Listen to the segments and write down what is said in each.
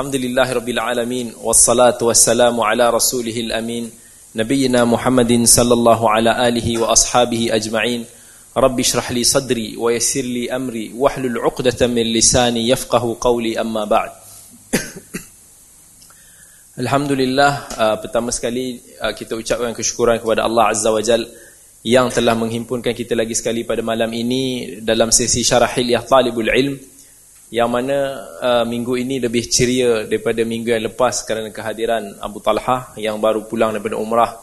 Alhamdulillahi Rabbil Alamin. Wassalatu wassalamu ala rasulihil amin. Nabiyyina Muhammadin sallallahu ala alihi wa ashabihi ajma'in. Rabbi syrah li sadri wa yassir li amri Wahlul uqdatan min lisani yafqahu qawli amma ba'd. Alhamdulillah uh, Pertama sekali uh, kita ucapkan kesyukuran kepada Allah Azza wa Jal Yang telah menghimpunkan kita lagi sekali pada malam ini Dalam sesi syarah hilyah talibul ilm yang mana uh, minggu ini lebih ceria daripada minggu yang lepas kerana kehadiran Abu Talha yang baru pulang daripada umrah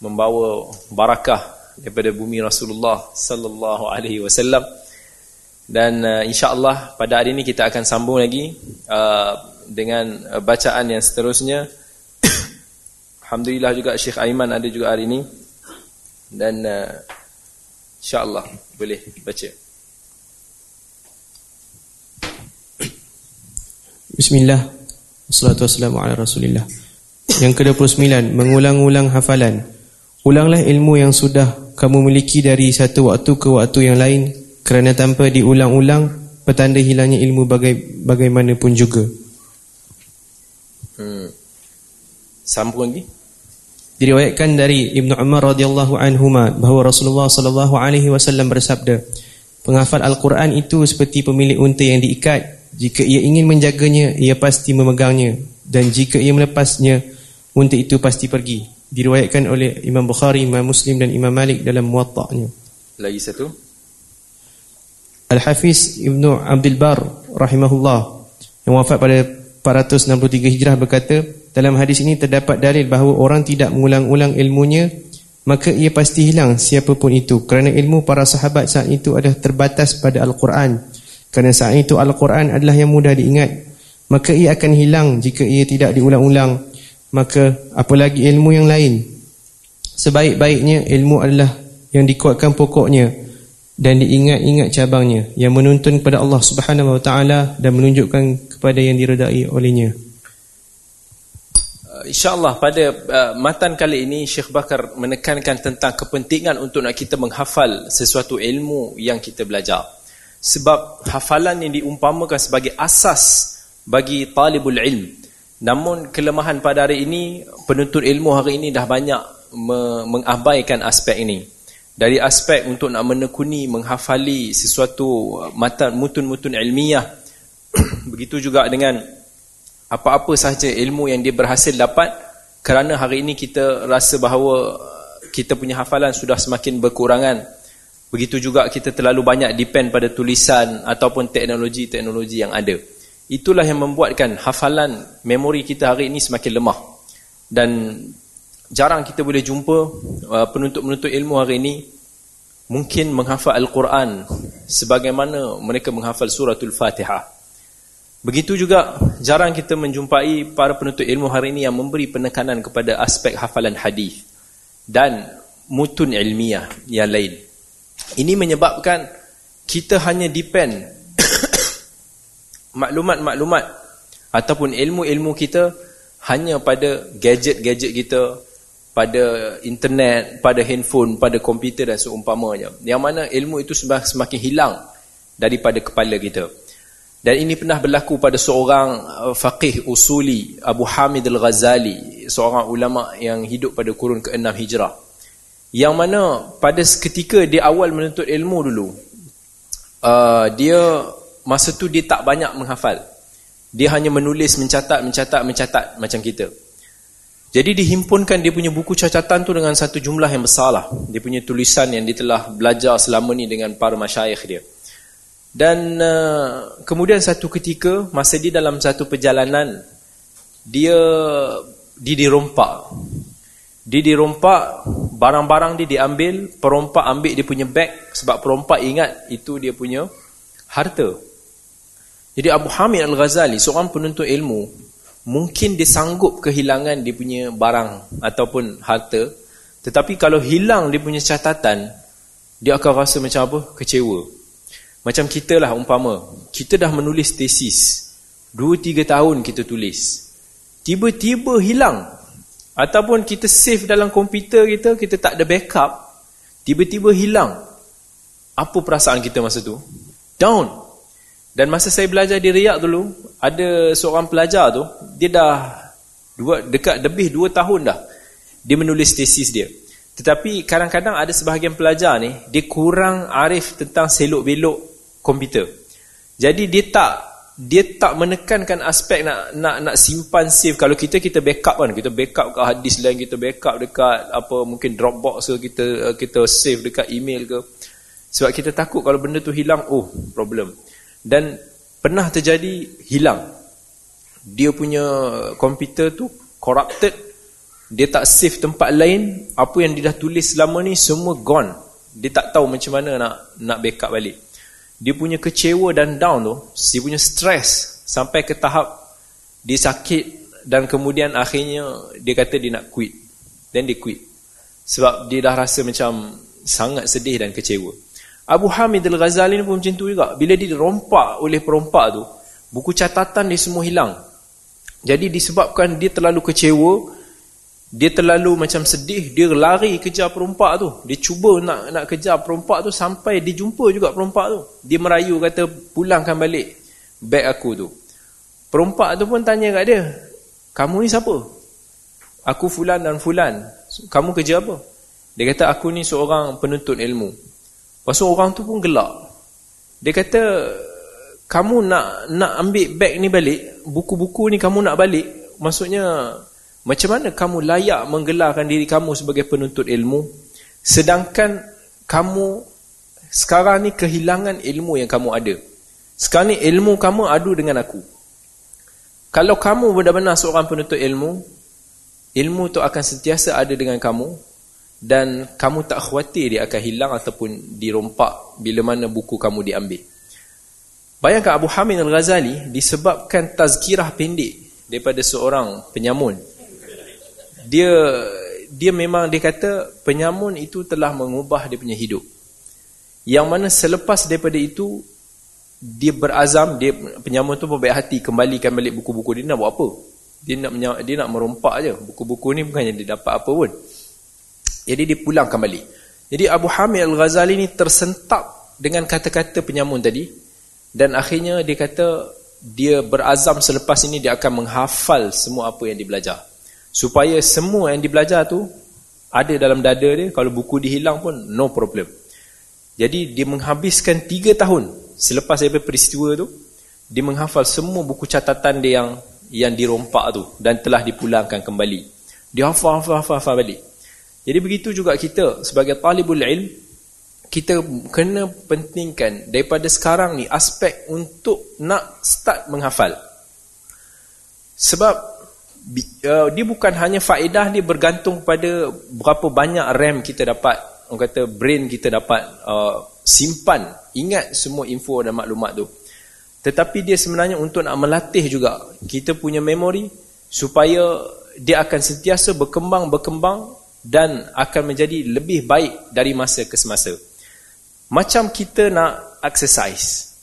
membawa barakah daripada bumi Rasulullah sallallahu alaihi wasallam. Dan uh, insyaallah pada hari ini kita akan sambung lagi uh, dengan uh, bacaan yang seterusnya. Alhamdulillah juga Syekh Aiman ada juga hari ini. Dan uh, insyaallah boleh baca Bismillah. Wassalatu wassalamu ala rasulillah. Yang ke-29 Mengulang-ulang hafalan. Ulanglah ilmu yang sudah kamu miliki dari satu waktu ke waktu yang lain Kerana tanpa diulang-ulang Petanda hilangnya ilmu baga bagaimanapun juga. Hmm. Sambung lagi. Diriwayatkan dari Ibn Umar radhiyallahu anhuma bahawa Rasulullah sallallahu alaihi wasallam bersabda Penghafal Al-Quran itu seperti pemilik unta yang diikat jika ia ingin menjaganya, ia pasti memegangnya. Dan jika ia melepasnya, unta itu pasti pergi. Diriwayatkan oleh Imam Bukhari, Imam Muslim dan Imam Malik dalam muwatta'nya. Lagi satu. Al-Hafiz Ibn Abdul Bar, rahimahullah, yang wafat pada 463 Hijrah berkata, dalam hadis ini terdapat dalil bahawa orang tidak mengulang-ulang ilmunya, maka ia pasti hilang siapapun itu. Kerana ilmu para sahabat saat itu adalah terbatas pada Al-Quran. Kerana saat itu Al-Quran adalah yang mudah diingat. Maka ia akan hilang jika ia tidak diulang-ulang. Maka apalagi ilmu yang lain? Sebaik-baiknya ilmu adalah yang dikuatkan pokoknya Dan diingat-ingat cabangnya Yang menuntun kepada Allah subhanahu wa ta'ala Dan menunjukkan kepada yang diredai olehnya. Uh, InsyaAllah pada uh, matan kali ini Syekh Bakar menekankan tentang kepentingan untuk nak kita menghafal sesuatu ilmu yang kita belajar sebab hafalan yang diumpamakan sebagai asas bagi talibul ilm. Namun kelemahan pada hari ini penuntut ilmu hari ini dah banyak mengabaikan aspek ini. Dari aspek untuk nak menekuni menghafali sesuatu matan mutun-mutun ilmiah begitu juga dengan apa-apa sahaja ilmu yang dia berhasil dapat kerana hari ini kita rasa bahawa kita punya hafalan sudah semakin berkurangan Begitu juga kita terlalu banyak depend pada tulisan ataupun teknologi-teknologi yang ada. Itulah yang membuatkan hafalan memori kita hari ini semakin lemah. Dan jarang kita boleh jumpa uh, penuntut-penuntut ilmu hari ini mungkin menghafal Al-Quran sebagaimana mereka menghafal suratul Fatihah. Begitu juga jarang kita menjumpai para penuntut ilmu hari ini yang memberi penekanan kepada aspek hafalan hadis dan mutun ilmiah yang lain. Ini menyebabkan kita hanya depend maklumat-maklumat ataupun ilmu-ilmu kita hanya pada gadget-gadget kita, pada internet, pada handphone, pada komputer dan seumpamanya. Yang mana ilmu itu semakin hilang daripada kepala kita. Dan ini pernah berlaku pada seorang uh, faqih usuli Abu Hamid Al-Ghazali, seorang ulama yang hidup pada kurun ke-6 Hijrah yang mana pada ketika dia awal menuntut ilmu dulu uh, dia masa tu dia tak banyak menghafal. Dia hanya menulis mencatat mencatat mencatat macam kita. Jadi dihimpunkan dia punya buku catatan tu dengan satu jumlah yang besar lah dia punya tulisan yang dia telah belajar selama ni dengan para masyayikh dia. Dan uh, kemudian satu ketika masa dia dalam satu perjalanan dia dia dirompak dia dirompak, barang-barang dia diambil, perompak ambil dia punya beg sebab perompak ingat itu dia punya harta. Jadi Abu Hamid Al-Ghazali, seorang penuntut ilmu, mungkin dia sanggup kehilangan dia punya barang ataupun harta, tetapi kalau hilang dia punya catatan, dia akan rasa macam apa? Kecewa. Macam kita lah umpama, kita dah menulis tesis, 2-3 tahun kita tulis, tiba-tiba hilang Ataupun kita save dalam komputer kita, kita tak ada backup, tiba-tiba hilang. Apa perasaan kita masa tu? Down. Dan masa saya belajar di Riyadh dulu, ada seorang pelajar tu, dia dah dua, dekat lebih dua tahun dah, dia menulis tesis dia. Tetapi kadang-kadang ada sebahagian pelajar ni, dia kurang arif tentang selok-belok komputer. Jadi dia tak dia tak menekankan aspek nak nak nak simpan save kalau kita kita backup kan kita backup kat hard disk lain kita backup dekat apa mungkin Dropbox ke kita kita save dekat email ke. Sebab kita takut kalau benda tu hilang oh problem. Dan pernah terjadi hilang. Dia punya komputer tu corrupted. Dia tak save tempat lain. Apa yang dia dah tulis selama ni semua gone. Dia tak tahu macam mana nak nak backup balik dia punya kecewa dan down tu dia punya stress sampai ke tahap dia sakit dan kemudian akhirnya dia kata dia nak quit. Then dia quit. Sebab dia dah rasa macam sangat sedih dan kecewa. Abu Hamid Al-Ghazali pun macam tu juga. Bila dia rompak oleh perompak tu buku catatan dia semua hilang. Jadi disebabkan dia terlalu kecewa dia terlalu macam sedih. Dia lari kejar perompak tu. Dia cuba nak nak kejar perompak tu sampai dia jumpa juga perompak tu. Dia merayu kata pulangkan balik beg aku tu. Perompak tu pun tanya kat dia kamu ni siapa? Aku fulan dan fulan. Kamu kerja apa? Dia kata aku ni seorang penuntut ilmu. Pasal orang tu pun gelak. Dia kata kamu nak nak ambil beg ni balik buku-buku ni kamu nak balik maksudnya macam mana kamu layak menggelarkan diri kamu sebagai penuntut ilmu sedangkan kamu sekarang ni kehilangan ilmu yang kamu ada. Sekarang ni ilmu kamu adu dengan aku. Kalau kamu benar-benar seorang penuntut ilmu, ilmu tu akan sentiasa ada dengan kamu dan kamu tak khawatir dia akan hilang ataupun dirompak bila mana buku kamu diambil. Bayangkan Abu Hamid Al-Ghazali disebabkan tazkirah pendek daripada seorang penyamun dia dia memang dia kata penyamun itu telah mengubah dia punya hidup. Yang mana selepas daripada itu dia berazam dia penyamun tu berbaik hati kembalikan balik buku-buku dia nak buat apa? Dia nak dia nak merompak aje. Buku-buku ni bukannya dia dapat apa pun. Jadi dia pulang kembali. Jadi Abu Hamid Al-Ghazali ni tersentap dengan kata-kata penyamun tadi dan akhirnya dia kata dia berazam selepas ini dia akan menghafal semua apa yang dia belajar supaya semua yang dibelajar tu ada dalam dada dia kalau buku dihilang pun no problem. Jadi dia menghabiskan 3 tahun selepas daripada peristiwa tu dia menghafal semua buku catatan dia yang yang dirompak tu dan telah dipulangkan kembali. Dia hafal hafal hafal, hafal balik. Jadi begitu juga kita sebagai talibul ilm kita kena pentingkan daripada sekarang ni aspek untuk nak start menghafal. Sebab uh, dia bukan hanya faedah dia bergantung pada berapa banyak RAM kita dapat. Orang kata brain kita dapat uh, simpan. Ingat semua info dan maklumat tu. Tetapi dia sebenarnya untuk nak melatih juga kita punya memori supaya dia akan sentiasa berkembang-berkembang dan akan menjadi lebih baik dari masa ke semasa. Macam kita nak exercise.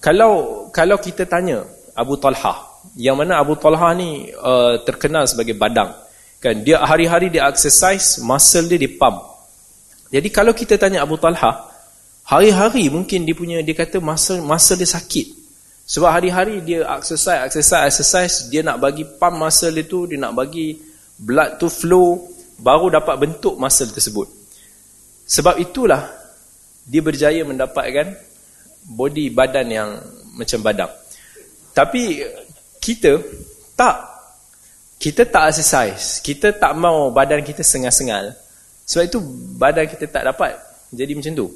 Kalau kalau kita tanya Abu Talha yang mana Abu Talha ni uh, terkenal sebagai badang. Kan dia hari-hari dia exercise muscle dia dipump. Jadi kalau kita tanya Abu Talha hari-hari mungkin dia punya dia kata muscle muscle dia sakit. Sebab hari-hari dia exercise exercise exercise dia nak bagi pump muscle dia tu dia nak bagi blood to flow baru dapat bentuk muscle tersebut. Sebab itulah dia berjaya mendapatkan body badan yang macam badang. Tapi kita tak. Kita tak exercise. Kita tak mau badan kita sengal-sengal. Sebab itu badan kita tak dapat jadi macam tu.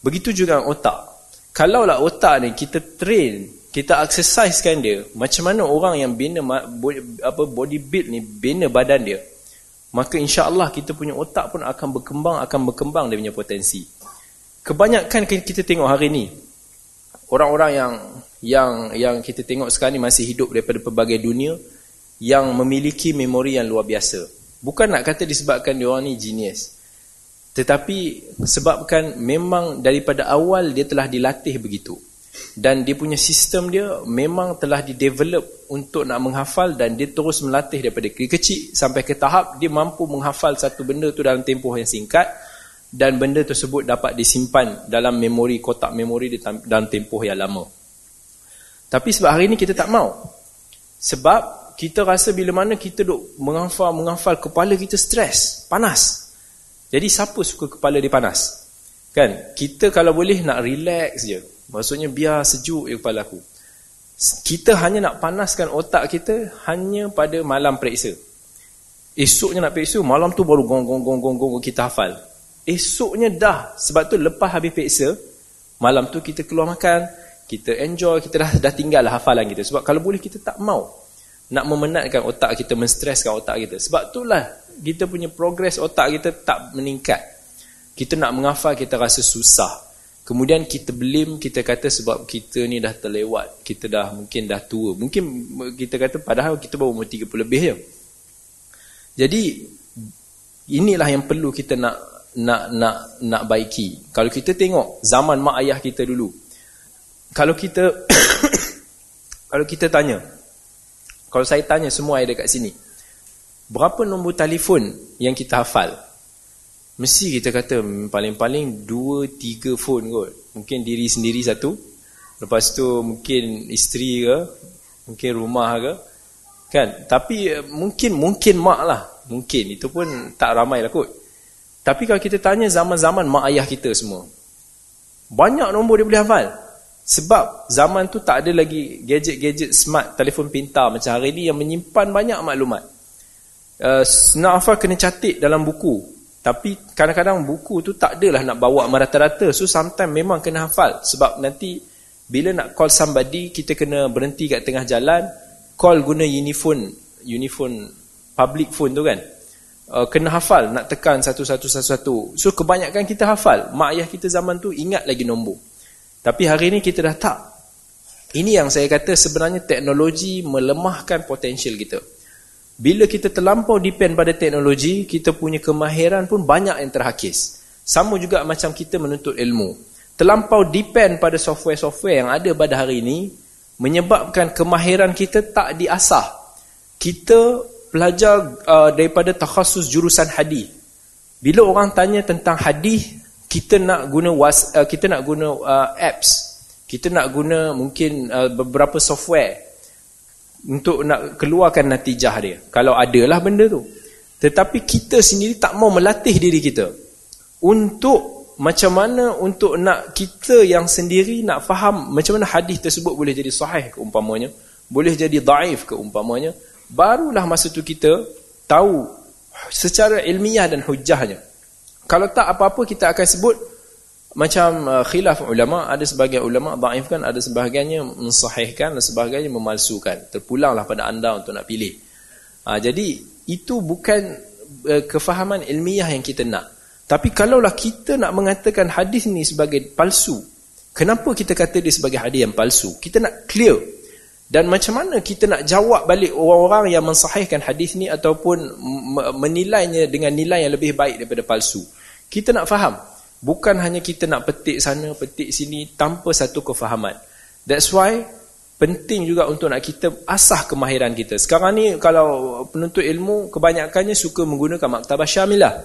Begitu juga otak. Kalau lah otak ni kita train kita exercisekan dia macam mana orang yang bina apa body build ni bina badan dia maka insya-Allah kita punya otak pun akan berkembang akan berkembang dia punya potensi. Kebanyakan kita tengok hari ni orang-orang yang yang yang kita tengok sekarang ni masih hidup daripada pelbagai dunia yang memiliki memori yang luar biasa. Bukan nak kata disebabkan dia orang ni genius. Tetapi sebabkan memang daripada awal dia telah dilatih begitu. Dan dia punya sistem dia memang telah didevelop untuk nak menghafal dan dia terus melatih daripada kecil sampai ke tahap dia mampu menghafal satu benda tu dalam tempoh yang singkat dan benda tersebut dapat disimpan dalam memori kotak memori dalam tempoh yang lama. Tapi sebab hari ni kita tak mau. Sebab kita rasa bila mana kita duk menghafal, menghafal, kepala kita stres, panas. Jadi siapa suka kepala dia panas? Kan? Kita kalau boleh nak relax je. Maksudnya biar sejuk je kepala aku. Kita hanya nak panaskan otak kita hanya pada malam periksa. Esoknya nak periksa, malam tu baru gong gong gong gong gong kita hafal. Esoknya dah. Sebab tu lepas habis periksa, malam tu kita keluar makan, kita enjoy, kita dah dah tinggal lah hafalan kita. Sebab kalau boleh kita tak mau nak memenatkan otak kita, menstreskan otak kita. Sebab itulah kita punya progres otak kita tak meningkat. Kita nak menghafal, kita rasa susah. Kemudian kita belim, kita kata sebab kita ni dah terlewat. Kita dah mungkin dah tua. Mungkin kita kata padahal kita baru umur 30 lebih je. Jadi, inilah yang perlu kita nak nak nak nak baiki. Kalau kita tengok zaman mak ayah kita dulu, kalau kita kalau kita tanya kalau saya tanya semua yang dekat sini berapa nombor telefon yang kita hafal? Mesti kita kata paling-paling 2 3 phone kot. Mungkin diri sendiri satu lepas tu mungkin isteri ke mungkin rumah ke kan? Tapi eh, mungkin mungkin mak lah. Mungkin itu pun tak ramai lah kot. Tapi kalau kita tanya zaman-zaman mak ayah kita semua banyak nombor dia boleh hafal sebab zaman tu tak ada lagi gadget-gadget smart, telefon pintar macam hari ni yang menyimpan banyak maklumat. Uh, nak hafal kena catik dalam buku. Tapi kadang-kadang buku tu tak adalah nak bawa merata-rata. So sometimes memang kena hafal. Sebab nanti bila nak call somebody, kita kena berhenti kat tengah jalan. Call guna uniphone, uniphone public phone tu kan. Uh, kena hafal, nak tekan satu-satu-satu-satu. So kebanyakan kita hafal. Mak ayah kita zaman tu ingat lagi nombor. Tapi hari ini kita dah tak. Ini yang saya kata sebenarnya teknologi melemahkan potensial kita. Bila kita terlampau depend pada teknologi, kita punya kemahiran pun banyak yang terhakis. Sama juga macam kita menuntut ilmu. Terlampau depend pada software-software yang ada pada hari ini, menyebabkan kemahiran kita tak diasah. Kita belajar uh, daripada takhasus jurusan hadis. Bila orang tanya tentang hadis, kita nak guna was, uh, kita nak guna uh, apps. Kita nak guna mungkin uh, beberapa software untuk nak keluarkan natijah dia. Kalau adalah benda tu. Tetapi kita sendiri tak mau melatih diri kita untuk macam mana untuk nak kita yang sendiri nak faham macam mana hadis tersebut boleh jadi sahih keumpamanya boleh jadi daif keumpamanya. Barulah masa tu kita tahu secara ilmiah dan hujahnya kalau tak apa-apa kita akan sebut macam uh, khilaf ulama, ada sebagian ulama dhaifkan, ada sebahagiannya mensahihkan, ada sebahagiannya memalsukan. Terpulanglah pada anda untuk nak pilih. Ha, jadi itu bukan uh, kefahaman ilmiah yang kita nak. Tapi kalaulah kita nak mengatakan hadis ni sebagai palsu, kenapa kita kata dia sebagai hadis yang palsu? Kita nak clear. Dan macam mana kita nak jawab balik orang-orang yang mensahihkan hadis ni ataupun menilainya dengan nilai yang lebih baik daripada palsu? Kita nak faham. Bukan hanya kita nak petik sana, petik sini tanpa satu kefahaman. That's why penting juga untuk nak kita asah kemahiran kita. Sekarang ni kalau penuntut ilmu kebanyakannya suka menggunakan maktabah syamilah.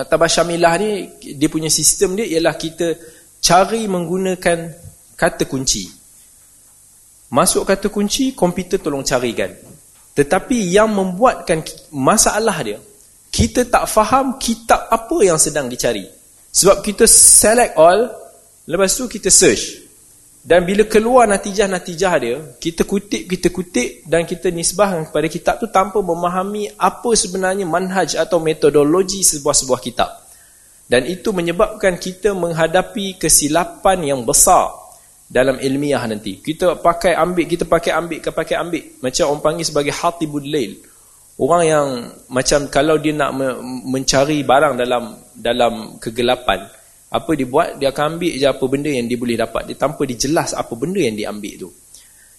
Maktabah syamilah ni dia punya sistem dia ialah kita cari menggunakan kata kunci. Masuk kata kunci, komputer tolong carikan. Tetapi yang membuatkan masalah dia kita tak faham kitab apa yang sedang dicari. Sebab kita select all, lepas tu kita search. Dan bila keluar natijah-natijah dia, kita kutip, kita kutip dan kita nisbah kepada kitab tu tanpa memahami apa sebenarnya manhaj atau metodologi sebuah-sebuah kitab. Dan itu menyebabkan kita menghadapi kesilapan yang besar dalam ilmiah nanti. Kita pakai ambil, kita pakai ambil, kita pakai ambil. Macam orang panggil sebagai hatibul lail. Orang yang macam kalau dia nak mencari barang dalam dalam kegelapan, apa dia buat? Dia akan ambil je apa benda yang dia boleh dapat. Dia tanpa dijelas apa benda yang dia ambil tu.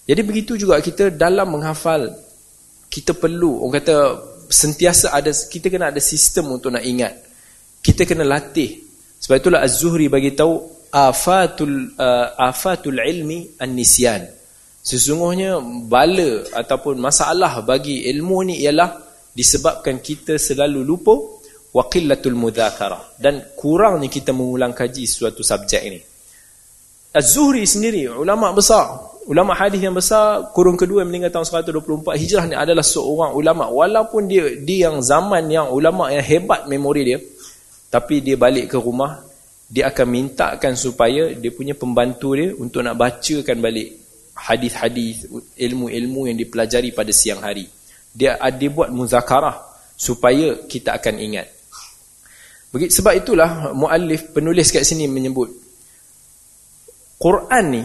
Jadi begitu juga kita dalam menghafal, kita perlu, orang kata sentiasa ada, kita kena ada sistem untuk nak ingat. Kita kena latih. Sebab itulah Az-Zuhri bagi tahu afatul uh, afatul ilmi an-nisyan. Sesungguhnya bala ataupun masalah bagi ilmu ni ialah disebabkan kita selalu lupa wa qillatul mudzakarah dan kurangnya kita mengulang kaji suatu subjek ini. Az-Zuhri sendiri ulama besar ulama hadis yang besar kurun kedua meninggal tahun 124 Hijrah ni adalah seorang ulama walaupun dia dia yang zaman yang ulama yang hebat memori dia tapi dia balik ke rumah dia akan mintakan supaya dia punya pembantu dia untuk nak bacakan balik hadis-hadis ilmu-ilmu yang dipelajari pada siang hari. Dia ada buat muzakarah supaya kita akan ingat. Sebab itulah muallif penulis kat sini menyebut Quran ni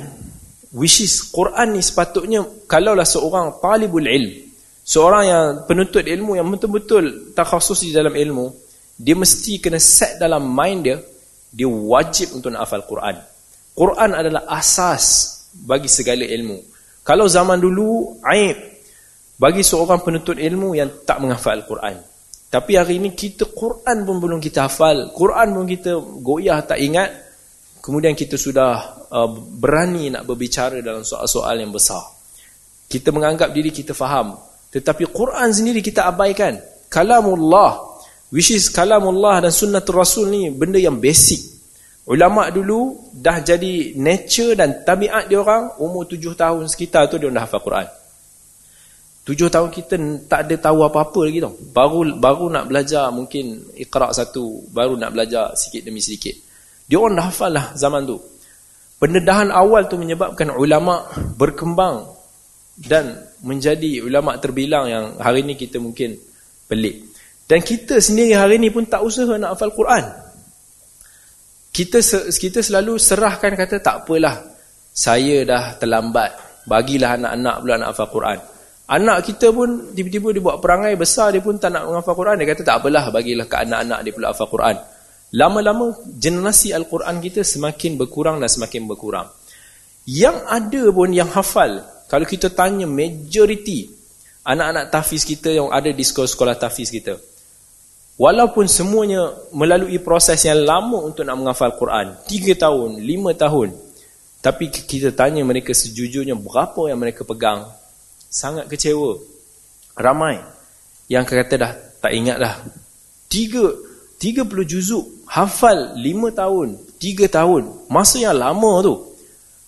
which is Quran ni sepatutnya kalaulah seorang talibul ilm seorang yang penuntut ilmu yang betul-betul takhasus di dalam ilmu dia mesti kena set dalam mind dia dia wajib untuk nak hafal Quran Quran adalah asas bagi segala ilmu kalau zaman dulu aib bagi seorang penuntut ilmu yang tak menghafal Quran tapi hari ini kita Quran pun belum kita hafal. Quran pun kita goyah tak ingat. Kemudian kita sudah uh, berani nak berbicara dalam soal-soal yang besar. Kita menganggap diri kita faham. Tetapi Quran sendiri kita abaikan. Kalamullah. Which is kalamullah dan sunnatul rasul ni benda yang basic. Ulama dulu dah jadi nature dan tabiat dia orang umur tujuh tahun sekitar tu dia dah hafal Quran. Tujuh tahun kita tak ada tahu apa-apa lagi tau. Baru baru nak belajar mungkin ikhra' satu. Baru nak belajar sikit demi sedikit. Dia orang dah hafal lah zaman tu. Pendedahan awal tu menyebabkan ulama' berkembang. Dan menjadi ulama' terbilang yang hari ni kita mungkin pelik. Dan kita sendiri hari ni pun tak usaha nak hafal Quran. Kita kita selalu serahkan kata tak apalah. Saya dah terlambat. Bagilah anak-anak pula nak hafal Quran. Anak kita pun tiba-tiba dia buat perangai besar dia pun tak nak menghafal Quran. Dia kata tak apalah bagilah ke anak-anak dia pula hafal Quran. Lama-lama generasi Al-Quran kita semakin berkurang dan semakin berkurang. Yang ada pun yang hafal. Kalau kita tanya majoriti anak-anak tafiz kita yang ada di sekolah-sekolah tafiz kita. Walaupun semuanya melalui proses yang lama untuk nak menghafal Quran. Tiga tahun, lima tahun. Tapi kita tanya mereka sejujurnya berapa yang mereka pegang sangat kecewa. Ramai yang kata dah tak ingat dah. Tiga, tiga puluh juzuk, hafal lima tahun, tiga tahun, masa yang lama tu.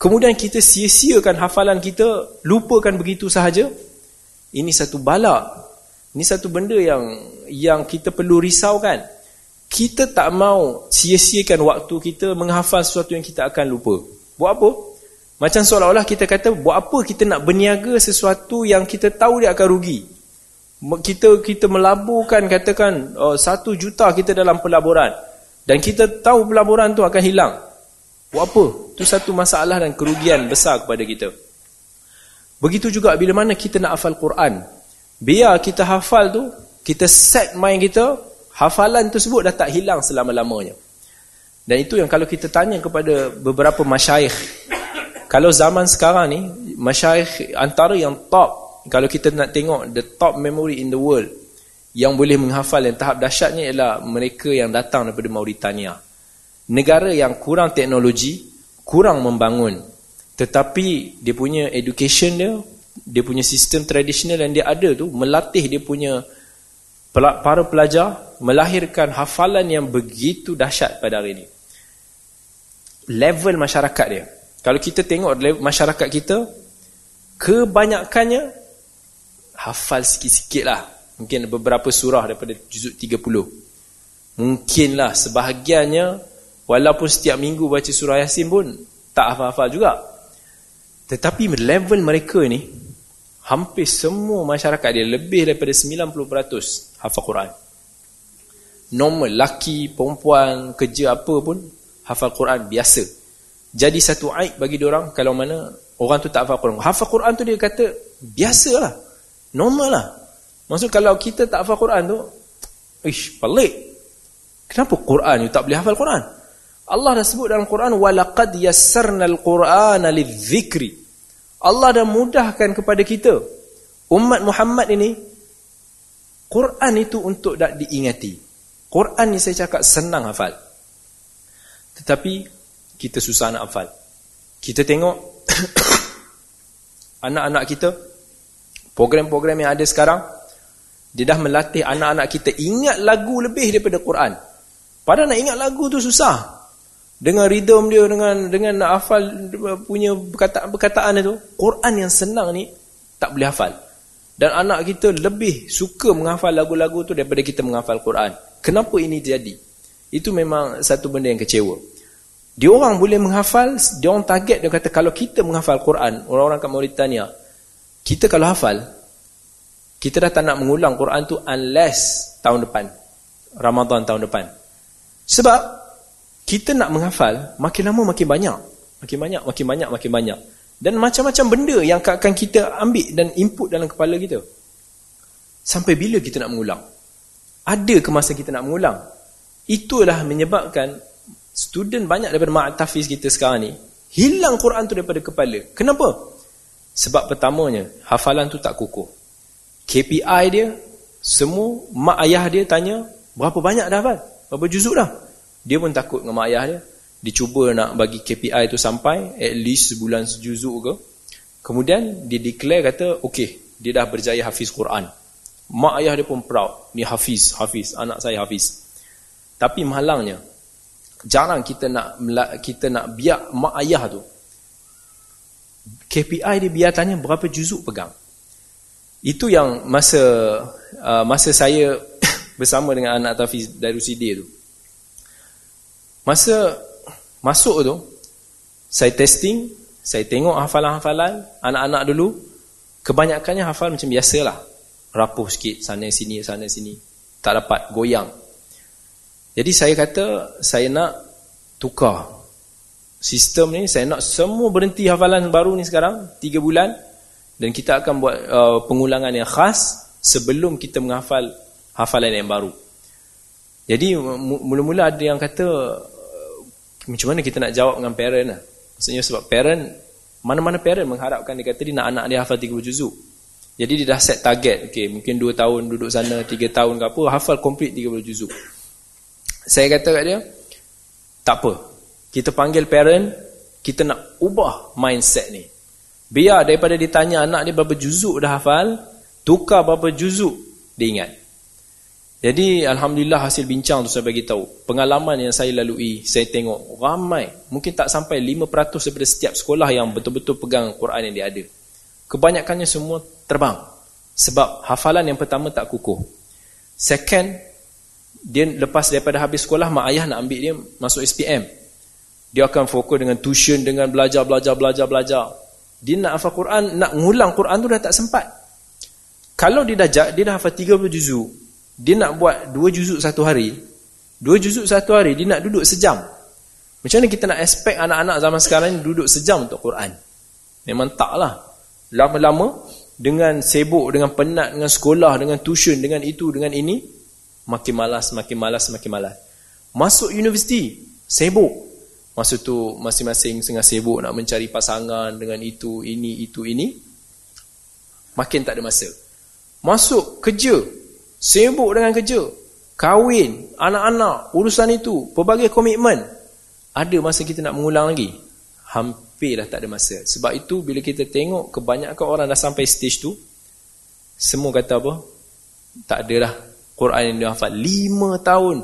Kemudian kita sia-siakan hafalan kita, lupakan begitu sahaja. Ini satu balak. Ini satu benda yang yang kita perlu risaukan. Kita tak mau sia-siakan waktu kita menghafal sesuatu yang kita akan lupa. Buat apa? Macam seolah-olah kita kata, buat apa kita nak berniaga sesuatu yang kita tahu dia akan rugi. Kita kita melaburkan, katakan, oh, satu juta kita dalam pelaburan. Dan kita tahu pelaburan tu akan hilang. Buat apa? Itu satu masalah dan kerugian besar kepada kita. Begitu juga bila mana kita nak hafal Quran. Biar kita hafal tu, kita set mind kita, hafalan tersebut dah tak hilang selama-lamanya. Dan itu yang kalau kita tanya kepada beberapa masyayikh kalau zaman sekarang ni masyayikh antara yang top kalau kita nak tengok the top memory in the world yang boleh menghafal yang tahap dahsyatnya ialah mereka yang datang daripada Mauritania negara yang kurang teknologi kurang membangun tetapi dia punya education dia dia punya sistem tradisional yang dia ada tu melatih dia punya para pelajar melahirkan hafalan yang begitu dahsyat pada hari ini level masyarakat dia kalau kita tengok masyarakat kita, kebanyakannya hafal sikit-sikit lah. Mungkin beberapa surah daripada juzuk 30. Mungkinlah sebahagiannya, walaupun setiap minggu baca surah Yasin pun, tak hafal-hafal juga. Tetapi level mereka ni, hampir semua masyarakat dia, lebih daripada 90% hafal Quran. Normal, laki, perempuan, kerja apa pun, hafal Quran biasa jadi satu aib bagi orang kalau mana orang tu tak hafal Quran. Hafal Quran tu dia kata biasalah. Normal lah. Maksud kalau kita tak hafal Quran tu, ish, pelik. Kenapa Quran you tak boleh hafal Quran? Allah dah sebut dalam Quran walaqad yassarnal Qur'ana lidzikri. Allah dah mudahkan kepada kita umat Muhammad ini Quran itu untuk tak diingati. Quran ni saya cakap senang hafal. Tetapi kita susah nak hafal. Kita tengok anak-anak kita, program-program yang ada sekarang, dia dah melatih anak-anak kita ingat lagu lebih daripada Quran. Padahal nak ingat lagu tu susah. Dengan rhythm dia dengan dengan hafal punya perkataan-perkataan itu Quran yang senang ni tak boleh hafal. Dan anak kita lebih suka menghafal lagu-lagu tu daripada kita menghafal Quran. Kenapa ini jadi? Itu memang satu benda yang kecewa. Dia orang boleh menghafal dia orang target dia kata kalau kita menghafal Quran orang-orang kat Mauritania kita kalau hafal kita dah tak nak mengulang Quran tu unless tahun depan Ramadan tahun depan. Sebab kita nak menghafal makin lama makin banyak. Makin banyak makin banyak makin banyak. Dan macam-macam benda yang akan kita ambil dan input dalam kepala kita. Sampai bila kita nak mengulang? Ada ke masa kita nak mengulang? Itulah menyebabkan student banyak daripada ma'atafiz kita sekarang ni hilang Quran tu daripada kepala. Kenapa? sebab pertamanya hafalan tu tak kukuh. KPI dia semua mak ayah dia tanya berapa banyak dah hafal? Berapa juzuk dah dia pun takut dengan mak ayah dia. Dia cuba nak bagi KPI tu sampai at least sebulan sejuzuk ke. Kemudian dia declare kata okey, dia dah berjaya hafiz Quran. Mak ayah dia pun proud. Ni hafiz, hafiz, anak saya hafiz. Tapi malangnya jarang kita nak kita nak biar mak ayah tu KPI dia biar tanya berapa juzuk pegang. Itu yang masa uh, masa saya bersama dengan anak Tafiz Darusidi tu. Masa masuk tu, saya testing, saya tengok hafalan-hafalan anak-anak dulu, kebanyakannya hafal macam biasalah. Rapuh sikit, sana sini, sana sini. Tak dapat, goyang. Jadi saya kata, saya nak tukar sistem ni, saya nak semua berhenti hafalan baru ni sekarang, 3 bulan, dan kita akan buat uh, pengulangan yang khas sebelum kita menghafal hafalan yang baru. Jadi mula-mula ada yang kata macam mana kita nak jawab dengan parent lah. Maksudnya sebab parent, mana-mana parent mengharapkan dia kata dia nak anak dia hafal 30 juzuk. Jadi dia dah set target, okay, mungkin 2 tahun duduk sana, 3 tahun ke apa, hafal complete 30 juzuk. Saya kata kat dia, tak apa. Kita panggil parent, kita nak ubah mindset ni. Biar daripada ditanya anak dia berapa juzuk dah hafal, tukar berapa juzuk, dia ingat. Jadi Alhamdulillah hasil bincang tu saya bagi tahu. Pengalaman yang saya lalui, saya tengok ramai. Mungkin tak sampai 5% daripada setiap sekolah yang betul-betul pegang Quran yang dia ada. Kebanyakannya semua terbang. Sebab hafalan yang pertama tak kukuh. Second, dia lepas daripada habis sekolah, mak ayah nak ambil dia masuk SPM. Dia akan fokus dengan tuition, dengan belajar, belajar, belajar, belajar. Dia nak hafal Quran, nak ngulang Quran tu dah tak sempat. Kalau dia dah, dia dah hafal 30 juzuk, dia nak buat dua juzuk satu hari dua juzuk satu hari dia nak duduk sejam. Macam mana kita nak expect anak-anak zaman sekarang ni duduk sejam untuk Quran? Memang taklah lama-lama dengan sibuk dengan penat dengan sekolah dengan tuition dengan itu dengan ini makin malas makin malas makin malas. Masuk universiti sibuk. Masa tu masing-masing tengah sibuk nak mencari pasangan dengan itu ini itu ini makin tak ada masa. Masuk kerja Sibuk dengan kerja. Kahwin, anak-anak, urusan itu, pelbagai komitmen. Ada masa kita nak mengulang lagi? Hampirlah tak ada masa. Sebab itu bila kita tengok kebanyakan orang dah sampai stage tu, semua kata apa? Tak adalah Quran yang dia hafal. Lima tahun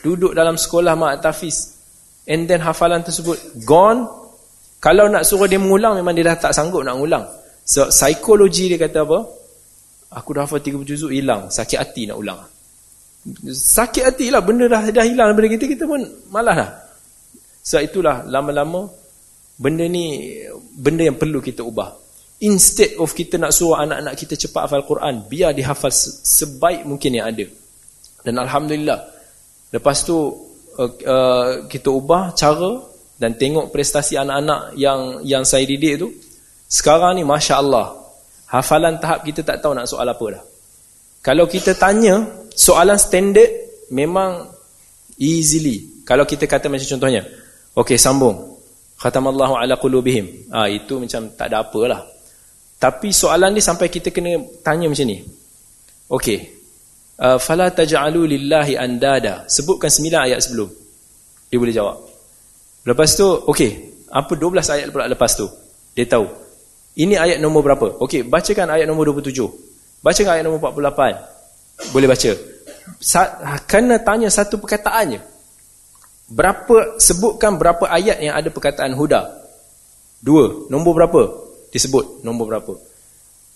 duduk dalam sekolah Mak Tafiz. And then hafalan tersebut gone. Kalau nak suruh dia mengulang, memang dia dah tak sanggup nak mengulang. So, psikologi dia kata apa? Aku dah hafal 30 juzuk hilang, sakit hati nak ulang. Sakit hati lah, benda dah, dah hilang daripada kita, kita pun malas lah. Sebab itulah, lama-lama, benda ni, benda yang perlu kita ubah. Instead of kita nak suruh anak-anak kita cepat hafal Quran, biar dia hafal sebaik mungkin yang ada. Dan Alhamdulillah, lepas tu, uh, uh, kita ubah cara dan tengok prestasi anak-anak yang yang saya didik tu, sekarang ni Masya Allah, hafalan tahap kita tak tahu nak soal apa dah. Kalau kita tanya soalan standard memang easily. Kalau kita kata macam contohnya, okey sambung. Khatamallahu ala qulubihim. Ah itu macam tak ada apalah. Tapi soalan ni sampai kita kena tanya macam ni. Okey. Uh, fala taj'alu lillahi andada. Sebutkan sembilan ayat sebelum. Dia boleh jawab. Lepas tu, okey, apa 12 ayat pula lepas tu? Dia tahu. Ini ayat nombor berapa? Okey, bacakan ayat nombor 27. Bacakan ayat nombor 48. Boleh baca. Sa kena tanya satu perkataannya. Berapa sebutkan berapa ayat yang ada perkataan huda? Dua. Nombor berapa? Disebut nombor berapa?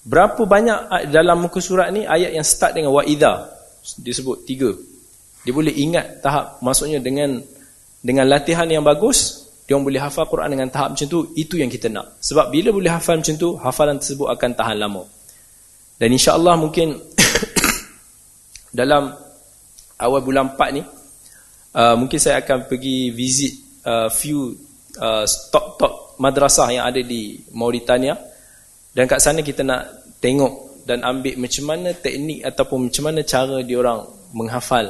Berapa banyak dalam muka surat ni ayat yang start dengan wa idza? Disebut tiga. Dia boleh ingat tahap maksudnya dengan dengan latihan yang bagus, dia orang boleh hafal Quran dengan tahap macam tu, itu yang kita nak. Sebab bila boleh hafal macam tu, hafalan tersebut akan tahan lama. Dan insya-Allah mungkin dalam awal bulan 4 ni uh, mungkin saya akan pergi visit uh, few uh, top top madrasah yang ada di Mauritania dan kat sana kita nak tengok dan ambil macam mana teknik ataupun macam mana cara dia orang menghafal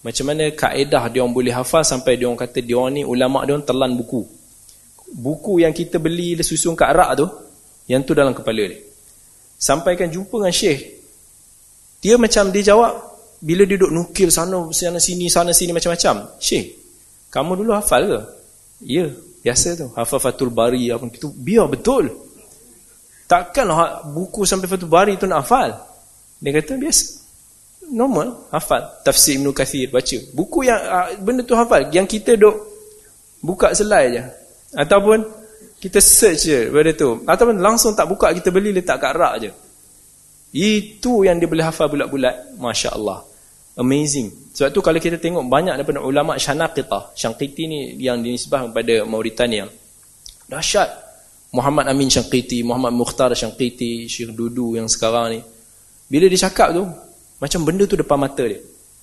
macam mana kaedah dia orang boleh hafal sampai dia orang kata dia orang ni ulama dia orang telan buku buku yang kita beli susun kat rak tu yang tu dalam kepala dia sampaikan jumpa dengan syekh dia macam dia jawab bila dia duduk nukil sana, sana sini, sana sini macam-macam. Syekh, kamu dulu hafal ke? Ya, biasa tu. Hafal Fatul Bari apa itu. Biar betul. Takkanlah buku sampai Fatul Bari tu nak hafal. Dia kata biasa. Normal, hafal. Tafsir Ibn Kathir, baca. Buku yang ah, benda tu hafal. Yang kita duk buka selai je. Ataupun kita search je pada tu. Ataupun langsung tak buka, kita beli letak kat rak je. Itu yang dia boleh hafal bulat-bulat. Masya Allah. Amazing. Sebab tu kalau kita tengok banyak daripada ulama Syanaqitah, Syangqiti ni yang dinisbah kepada Mauritania. Dahsyat. Muhammad Amin Syangqiti, Muhammad Mukhtar Syangqiti, Syekh Dudu yang sekarang ni. Bila dia cakap tu, macam benda tu depan mata dia.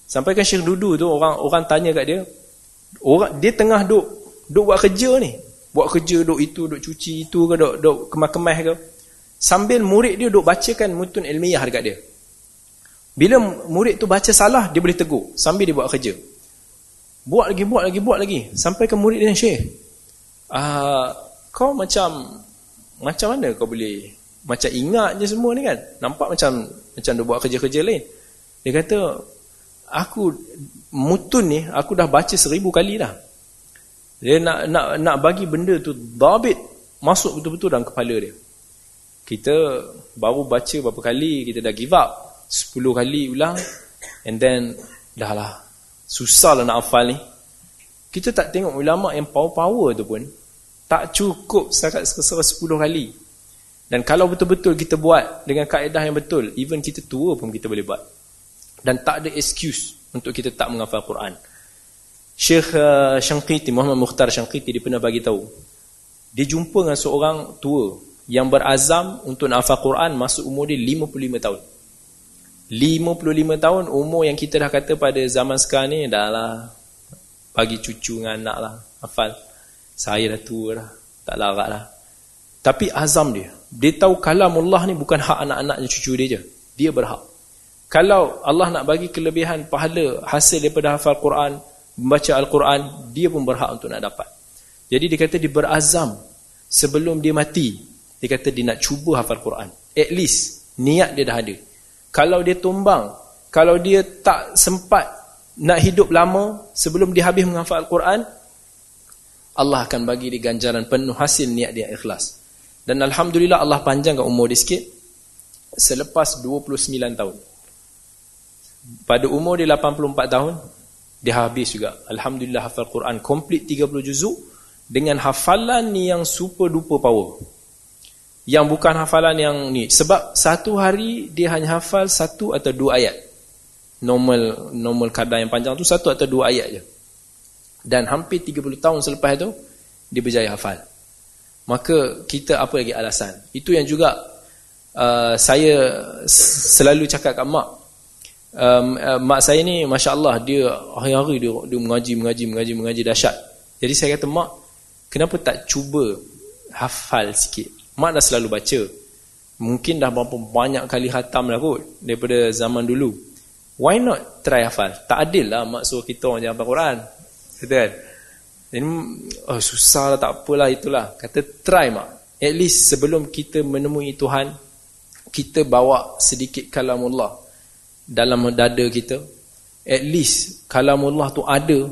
Sampai kan Syekh Dudu tu orang orang tanya kat dia, orang dia tengah duk duk buat kerja ni. Buat kerja duk itu, duk cuci itu ke duk duk kemas-kemas ke. Sambil murid dia duk bacakan mutun ilmiah dekat dia. Bila murid tu baca salah, dia boleh tegur sambil dia buat kerja. Buat lagi, buat lagi, buat lagi. Sampai ke murid dia, Syekh. Uh, kau macam, macam mana kau boleh, macam ingat je semua ni kan? Nampak macam, macam dia buat kerja-kerja lain. Dia kata, aku, mutun ni, aku dah baca seribu kali dah. Dia nak nak nak bagi benda tu, dabit, masuk betul-betul dalam kepala dia. Kita baru baca berapa kali, kita dah give up. 10 kali ulang and then dah lah susah lah nak hafal ni kita tak tengok ulama yang power-power tu pun tak cukup setakat sekesara 10 kali dan kalau betul-betul kita buat dengan kaedah yang betul even kita tua pun kita boleh buat dan tak ada excuse untuk kita tak menghafal Quran. Syekh uh, Syangkiti Muhammad Mukhtar Syangkiti dia pernah bagi tahu. Dia jumpa dengan seorang tua yang berazam untuk nak hafal Quran masuk umur dia 55 tahun. 55 tahun umur yang kita dah kata pada zaman sekarang ni dah lah bagi cucu dengan anak lah hafal. Saya dah tua dah tak larat lah tapi azam dia. Dia tahu kalam Allah ni bukan hak anak-anaknya cucu dia je. Dia berhak kalau Allah nak bagi kelebihan pahala hasil daripada hafal Quran membaca Al-Quran dia pun berhak untuk nak dapat jadi dia kata dia berazam sebelum dia mati dia kata dia nak cuba hafal Quran at least niat dia dah ada kalau dia tumbang, kalau dia tak sempat nak hidup lama sebelum dia habis menghafal Al-Quran, Allah akan bagi dia ganjaran penuh hasil niat dia ikhlas. Dan Alhamdulillah Allah panjangkan umur dia sikit selepas 29 tahun. Pada umur dia 84 tahun, dia habis juga. Alhamdulillah hafal Quran komplit 30 juzuk dengan hafalan yang super duper power. Yang bukan hafalan yang ni. Sebab satu hari dia hanya hafal satu atau dua ayat. Normal normal kadar yang panjang tu satu atau dua ayat je. Dan hampir 30 tahun selepas itu dia berjaya hafal. Maka kita apa lagi alasan? Itu yang juga uh, saya selalu cakap kat mak um, uh, mak saya ni Masya Allah dia hari-hari dia, dia mengaji mengaji mengaji mengaji dahsyat jadi saya kata mak kenapa tak cuba hafal sikit Mak dah selalu baca. Mungkin dah berapa banyak kali hatam lah kot. Daripada zaman dulu. Why not try hafal? Tak adil lah mak suruh kita orang jangan Quran. Kata kan? Ini oh, susah lah tak apalah itulah. Kata try mak. At least sebelum kita menemui Tuhan. Kita bawa sedikit kalamullah. Dalam dada kita. At least kalamullah tu ada.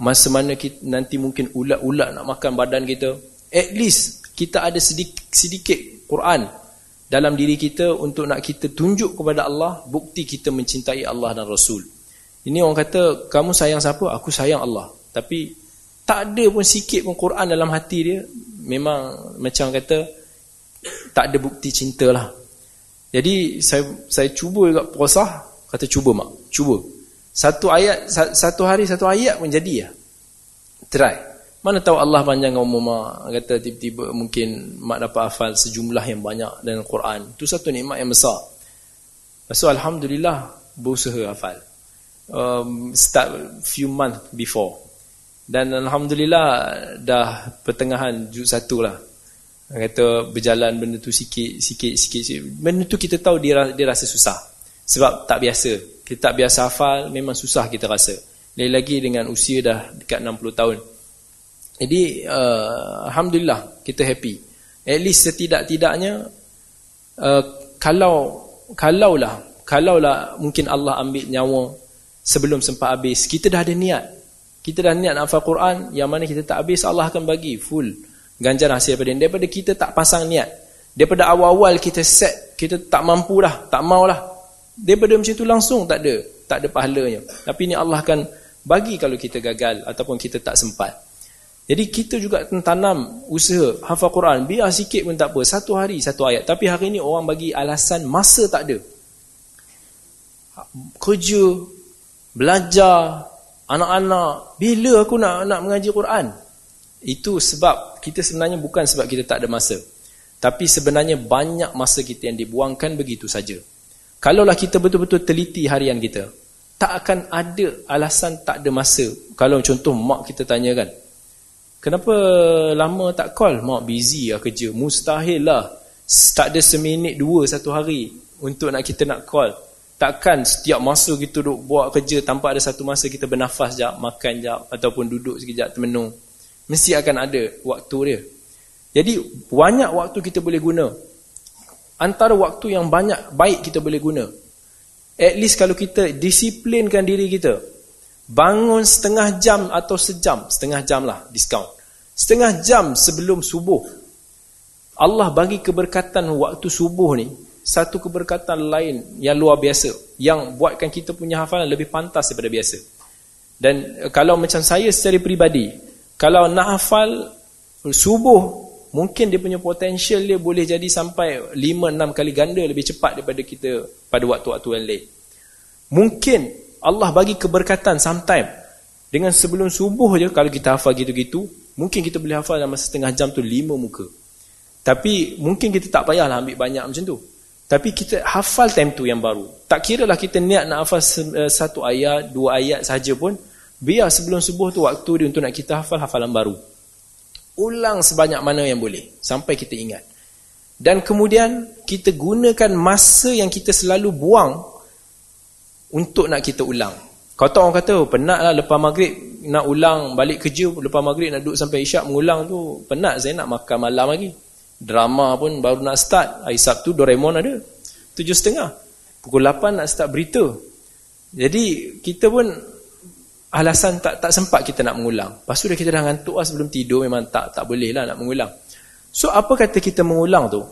Masa mana kita, nanti mungkin ulat-ulat nak makan badan kita. At least kita ada sedikit, sedikit Quran dalam diri kita untuk nak kita tunjuk kepada Allah bukti kita mencintai Allah dan Rasul. Ini orang kata kamu sayang siapa? Aku sayang Allah. Tapi tak ada pun sikit pun Quran dalam hati dia memang macam kata tak ada bukti cinta lah. Jadi saya saya cuba juga puasa, kata cuba mak, cuba. Satu ayat satu hari satu ayat pun jadi ya. Try. Mana tahu Allah panjang umur mak kata tiba-tiba mungkin mak dapat hafal sejumlah yang banyak dalam Quran. Itu satu nikmat yang besar. So alhamdulillah berusaha hafal. Um, start few month before. Dan Alhamdulillah dah pertengahan juz satu lah. Kata berjalan benda tu sikit, sikit, sikit, sikit. Benda tu kita tahu dia, dia rasa susah. Sebab tak biasa. Kita tak biasa hafal, memang susah kita rasa. Lagi-lagi dengan usia dah dekat 60 tahun. Jadi, uh, Alhamdulillah, kita happy. At least setidak-tidaknya, uh, kalau, kalaulah, kalaulah mungkin Allah ambil nyawa sebelum sempat habis, kita dah ada niat. Kita dah niat nak hafal Quran Yang mana kita tak habis Allah akan bagi full Ganjaran hasil daripada ini. Daripada kita tak pasang niat. Daripada awal-awal kita set Kita tak mampu dah Tak mau lah Daripada macam tu langsung tak ada Tak ada pahalanya. Tapi ni Allah akan bagi kalau kita gagal Ataupun kita tak sempat. Jadi kita juga tanam usaha Hafal Quran. Biar sikit pun tak apa. Satu hari satu ayat. Tapi hari ni orang bagi alasan Masa tak ada. Kerja Belajar anak-anak. Bila aku nak nak mengaji Quran itu sebab kita sebenarnya bukan sebab kita tak ada masa. Tapi sebenarnya banyak masa kita yang dibuangkan begitu saja. Kalaulah kita betul-betul teliti harian kita tak akan ada alasan tak ada masa. Kalau contoh mak kita tanya kan kenapa lama tak call? Mak busy lah kerja. Mustahil lah. Tak ada seminit dua satu hari untuk nak kita nak call. Takkan setiap masa kita duduk buat kerja tanpa ada satu masa kita bernafas jap, makan jap ataupun duduk sekejap termenung. Mesti akan ada waktu dia. Jadi banyak waktu kita boleh guna. Antara waktu yang banyak baik kita boleh guna. At least kalau kita disiplinkan diri kita. Bangun setengah jam atau sejam. Setengah jam lah diskaun. Setengah jam sebelum subuh. Allah bagi keberkatan waktu subuh ni satu keberkatan lain yang luar biasa yang buatkan kita punya hafalan lebih pantas daripada biasa. Dan eh, kalau macam saya secara peribadi, kalau nak hafal subuh, mungkin dia punya potential dia boleh jadi sampai 5-6 kali ganda lebih cepat daripada kita pada waktu-waktu yang lain. Mungkin Allah bagi keberkatan sometime dengan sebelum subuh je kalau kita hafal gitu-gitu, mungkin kita boleh hafal dalam setengah jam tu 5 muka. Tapi mungkin kita tak payahlah ambil banyak macam tu. Tapi kita hafal time tu yang baru. Tak kira lah kita niat nak hafal eh, satu ayat, dua ayat saja pun. Biar sebelum subuh tu waktu dia untuk nak kita hafal hafalan baru. Ulang sebanyak mana yang boleh. Sampai kita ingat. Dan kemudian kita gunakan masa yang kita selalu buang untuk nak kita ulang. Kau tahu orang kata, oh, penat lah lepas maghrib nak ulang balik kerja. Lepas maghrib nak duduk sampai isyak mengulang tu. Penat saya nak makan malam lagi. Drama pun baru nak start. Hari Sabtu Doraemon ada. Tujuh setengah. Pukul lapan nak start berita. Jadi kita pun alasan tak tak sempat kita nak mengulang. Lepas tu dah kita dah ngantuk lah sebelum tidur. Memang tak tak boleh lah nak mengulang. So apa kata kita mengulang tu?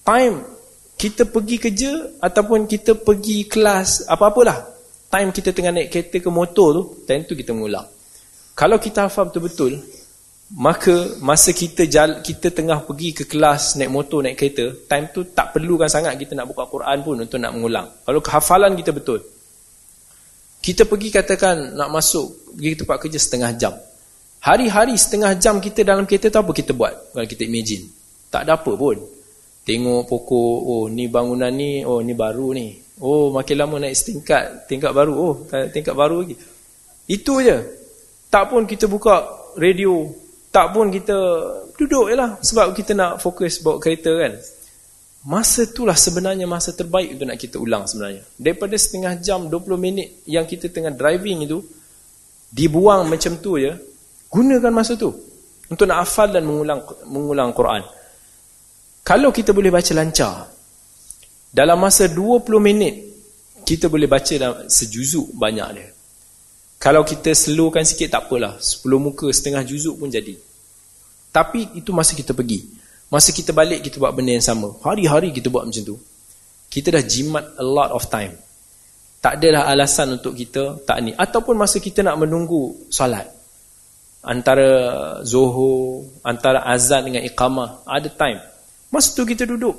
Time kita pergi kerja ataupun kita pergi kelas apa-apalah. Time kita tengah naik kereta ke motor tu. Time tu kita mengulang. Kalau kita hafal betul-betul maka masa kita jal, kita tengah pergi ke kelas naik motor naik kereta time tu tak perlukan sangat kita nak buka Quran pun untuk nak mengulang kalau kehafalan kita betul kita pergi katakan nak masuk pergi ke tempat kerja setengah jam. Hari-hari setengah jam kita dalam kereta tu apa kita buat? Kalau kita imagine. Tak ada apa pun. Tengok pokok oh ni bangunan ni oh ni baru ni. Oh makin lama naik setingkat tingkat baru. Oh tingkat baru lagi. Itu je. Tak pun kita buka radio. Tak pun kita duduk je lah sebab kita nak fokus bawa kereta kan masa itulah sebenarnya masa terbaik untuk nak kita ulang sebenarnya. Daripada setengah jam 20 minit yang kita tengah driving itu dibuang macam tu je gunakan masa tu untuk nak hafal dan mengulang mengulang Quran. Kalau kita boleh baca lancar dalam masa 20 minit kita boleh baca dalam sejuzuk banyak dia. Kalau kita slowkan sikit tak apalah. 10 muka setengah juzuk pun jadi. Tapi itu masa kita pergi. Masa kita balik kita buat benda yang sama. Hari-hari kita buat macam tu. Kita dah jimat a lot of time. Tak adalah alasan untuk kita tak ni. Ataupun masa kita nak menunggu solat. antara zuhur, antara azan dengan iqamah, ada time. Masa tu kita duduk.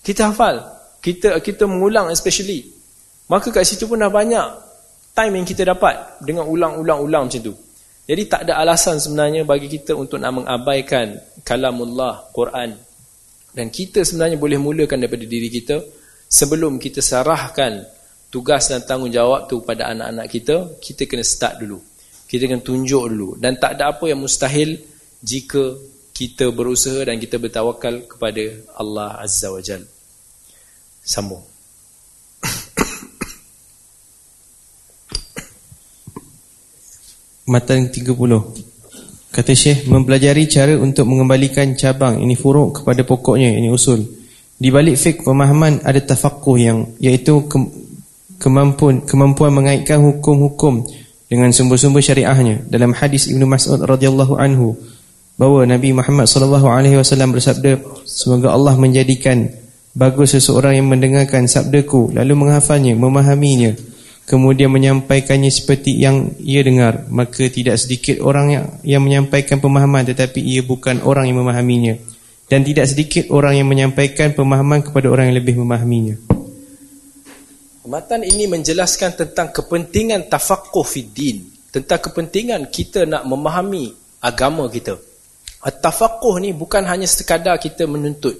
Kita hafal. Kita kita mengulang especially. Maka kat situ pun dah banyak time yang kita dapat dengan ulang-ulang-ulang macam tu. Jadi tak ada alasan sebenarnya bagi kita untuk nak mengabaikan kalamullah, Quran. Dan kita sebenarnya boleh mulakan daripada diri kita sebelum kita sarahkan tugas dan tanggungjawab tu pada anak-anak kita, kita kena start dulu. Kita akan tunjuk dulu. Dan tak ada apa yang mustahil jika kita berusaha dan kita bertawakal kepada Allah Azza wa Jal. Sambung Matan 30 Kata Syekh Mempelajari cara untuk mengembalikan cabang Ini furuk kepada pokoknya Ini usul. Di balik fik pemahaman ada tafakuh yang Iaitu ke, kemampuan, kemampuan mengaitkan hukum-hukum dengan sumber-sumber syariahnya. Dalam hadis Ibnu Mas'ud radhiyallahu anhu bahawa Nabi Muhammad wasallam bersabda semoga Allah menjadikan bagus seseorang yang mendengarkan sabdaku lalu menghafalnya memahaminya kemudian menyampaikannya seperti yang ia dengar. Maka tidak sedikit orang yang, yang menyampaikan pemahaman tetapi ia bukan orang yang memahaminya. Dan tidak sedikit orang yang menyampaikan pemahaman kepada orang yang lebih memahaminya. Matan ini menjelaskan tentang kepentingan tafaqquh fid din, tentang kepentingan kita nak memahami agama kita. At-tafaqquh ni bukan hanya sekadar kita menuntut.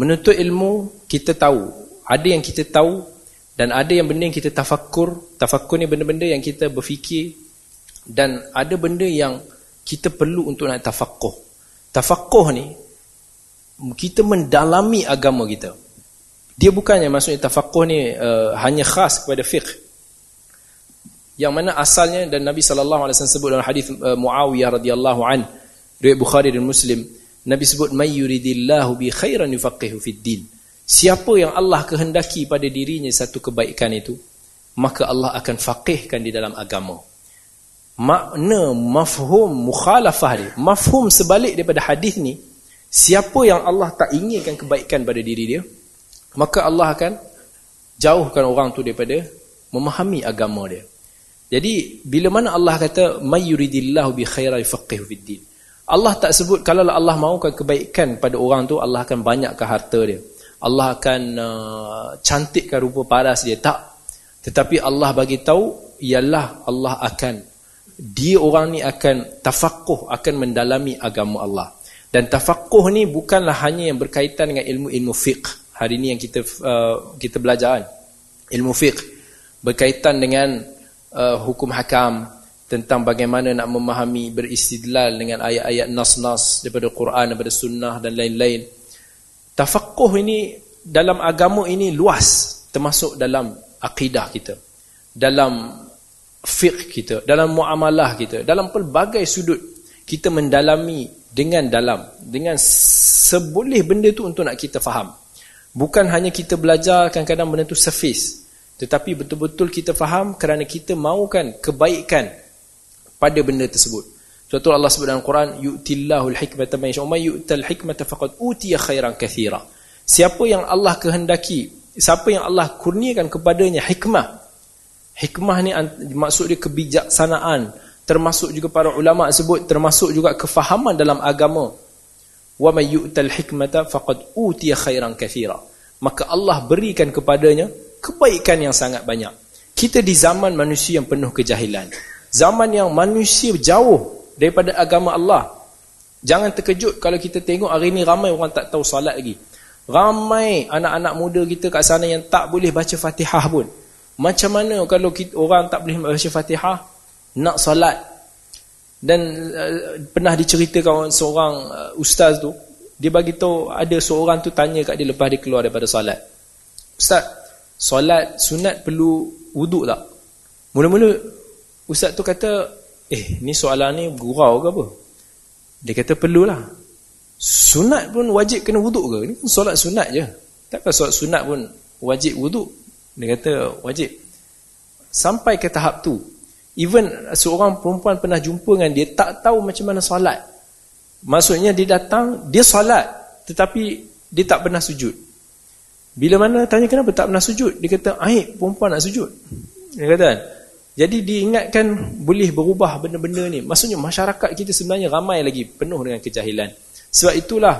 Menuntut ilmu kita tahu, ada yang kita tahu dan ada yang benda yang kita tafakkur. Tafakkur ni benda-benda yang kita berfikir dan ada benda yang kita perlu untuk nak tafaqquh. Tafaqquh ni kita mendalami agama kita. Dia bukannya maksudnya tafakuh ni uh, hanya khas kepada fiqh. Yang mana asalnya dan Nabi wasallam sebut dalam hadis uh, Muawiyah radhiyallahu an riwayat Bukhari dan Muslim, Nabi sebut may yuridillahu bi khairan yufaqihu fid din. Siapa yang Allah kehendaki pada dirinya satu kebaikan itu, maka Allah akan faqihkan di dalam agama. Makna mafhum mukhalafah dia, mafhum sebalik daripada hadis ni, siapa yang Allah tak inginkan kebaikan pada diri dia, maka Allah akan jauhkan orang tu daripada memahami agama dia. Jadi bila mana Allah kata mayyuridillahu bi khairai faqih fiddin. Allah tak sebut kalau Allah mahukan kebaikan pada orang tu Allah akan banyakkan harta dia. Allah akan uh, cantikkan rupa paras dia. Tak. Tetapi Allah bagi tahu ialah Allah akan dia orang ni akan tafaqquh akan mendalami agama Allah. Dan tafaqquh ni bukanlah hanya yang berkaitan dengan ilmu-ilmu fiqh. Hari ini yang kita uh, kita belajar kan? Ilmu fiqh. Berkaitan dengan uh, hukum hakam tentang bagaimana nak memahami beristidlal dengan ayat-ayat nas-nas daripada Quran daripada sunnah dan lain-lain tafaqquh ini dalam agama ini luas termasuk dalam akidah kita dalam fiqh kita dalam muamalah kita dalam pelbagai sudut kita mendalami dengan dalam dengan seboleh benda tu untuk nak kita faham Bukan hanya kita belajar kadang-kadang benda itu surface. Tetapi betul-betul kita faham kerana kita mahukan kebaikan pada benda tersebut. Suatu Allah sebut dalam Quran, yu'tillahu al-hikmata man yasha'u, yu'tal hikmata faqad utiya khairan katsira. Siapa yang Allah kehendaki, siapa yang Allah kurniakan kepadanya hikmah. Hikmah ni maksud dia kebijaksanaan, termasuk juga para ulama sebut termasuk juga kefahaman dalam agama wa may yu'tal hikmata faqad utiya khairan katsira maka Allah berikan kepadanya kebaikan yang sangat banyak kita di zaman manusia yang penuh kejahilan zaman yang manusia jauh daripada agama Allah. Jangan terkejut kalau kita tengok hari ini ramai orang tak tahu salat lagi. Ramai anak-anak muda kita kat sana yang tak boleh baca Fatihah pun. Macam mana kalau kita, orang tak boleh baca Fatihah? Nak salat dan uh, pernah diceritakan seorang uh, ustaz tu dia bagi tahu ada seorang tu tanya kat dia lepas dia keluar daripada solat. Ustaz solat sunat perlu wuduk tak? Mula-mula ustaz tu kata eh ni soalan ni gurau ke apa dia kata perlulah sunat pun wajib kena wuduk ke ni solat sunat je takkan solat sunat pun wajib wuduk dia kata wajib sampai ke tahap tu Even seorang perempuan pernah jumpa dengan dia tak tahu macam mana solat. Maksudnya dia datang, dia solat tetapi dia tak pernah sujud. Bila mana tanya kenapa tak pernah sujud? Dia kata, "Aib perempuan nak sujud." Dia kata, Jadi diingatkan boleh berubah benda-benda ni. Maksudnya masyarakat kita sebenarnya ramai lagi penuh dengan kejahilan. Sebab itulah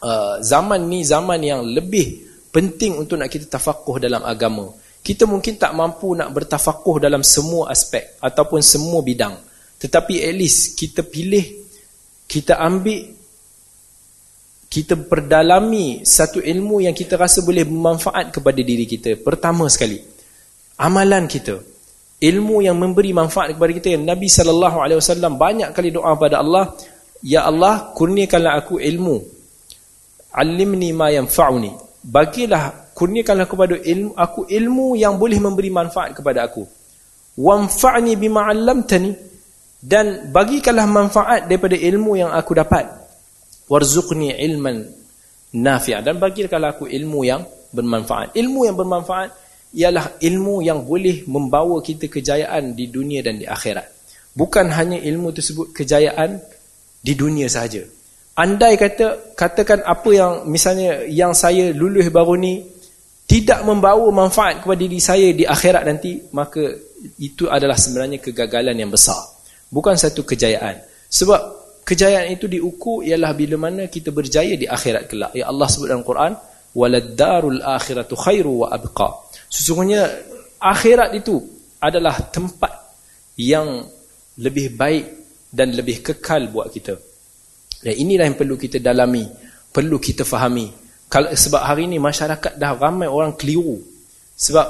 uh, zaman ni zaman yang lebih penting untuk nak kita tafakuh dalam agama. Kita mungkin tak mampu nak bertafakuh dalam semua aspek ataupun semua bidang. Tetapi at least kita pilih, kita ambil kita perdalami satu ilmu yang kita rasa boleh bermanfaat kepada diri kita. Pertama sekali, amalan kita. Ilmu yang memberi manfaat kepada kita. Nabi SAW banyak kali doa pada Allah, Ya Allah, kurniakanlah aku ilmu. Alimni ma yanfa'uni. Bagilah, kurniakanlah kepada ilmu, aku ilmu yang boleh memberi manfaat kepada aku. Wanfa'ni bima 'allamtani. Dan bagikanlah manfaat daripada ilmu yang aku dapat warzuqni ilman nafi'a dan bagikanlah aku ilmu yang bermanfaat. Ilmu yang bermanfaat ialah ilmu yang boleh membawa kita kejayaan di dunia dan di akhirat. Bukan hanya ilmu tersebut kejayaan di dunia sahaja. Andai kata katakan apa yang misalnya yang saya lulus baru ni tidak membawa manfaat kepada diri saya di akhirat nanti, maka itu adalah sebenarnya kegagalan yang besar. Bukan satu kejayaan. Sebab kejayaan itu diukur ialah bila mana kita berjaya di akhirat kelak. Ya Allah sebut dalam Quran, "Waladdarul akhiratu khairu wa abqa." Sesungguhnya akhirat itu adalah tempat yang lebih baik dan lebih kekal buat kita. Dan inilah yang perlu kita dalami, perlu kita fahami. Kalau sebab hari ini masyarakat dah ramai orang keliru. Sebab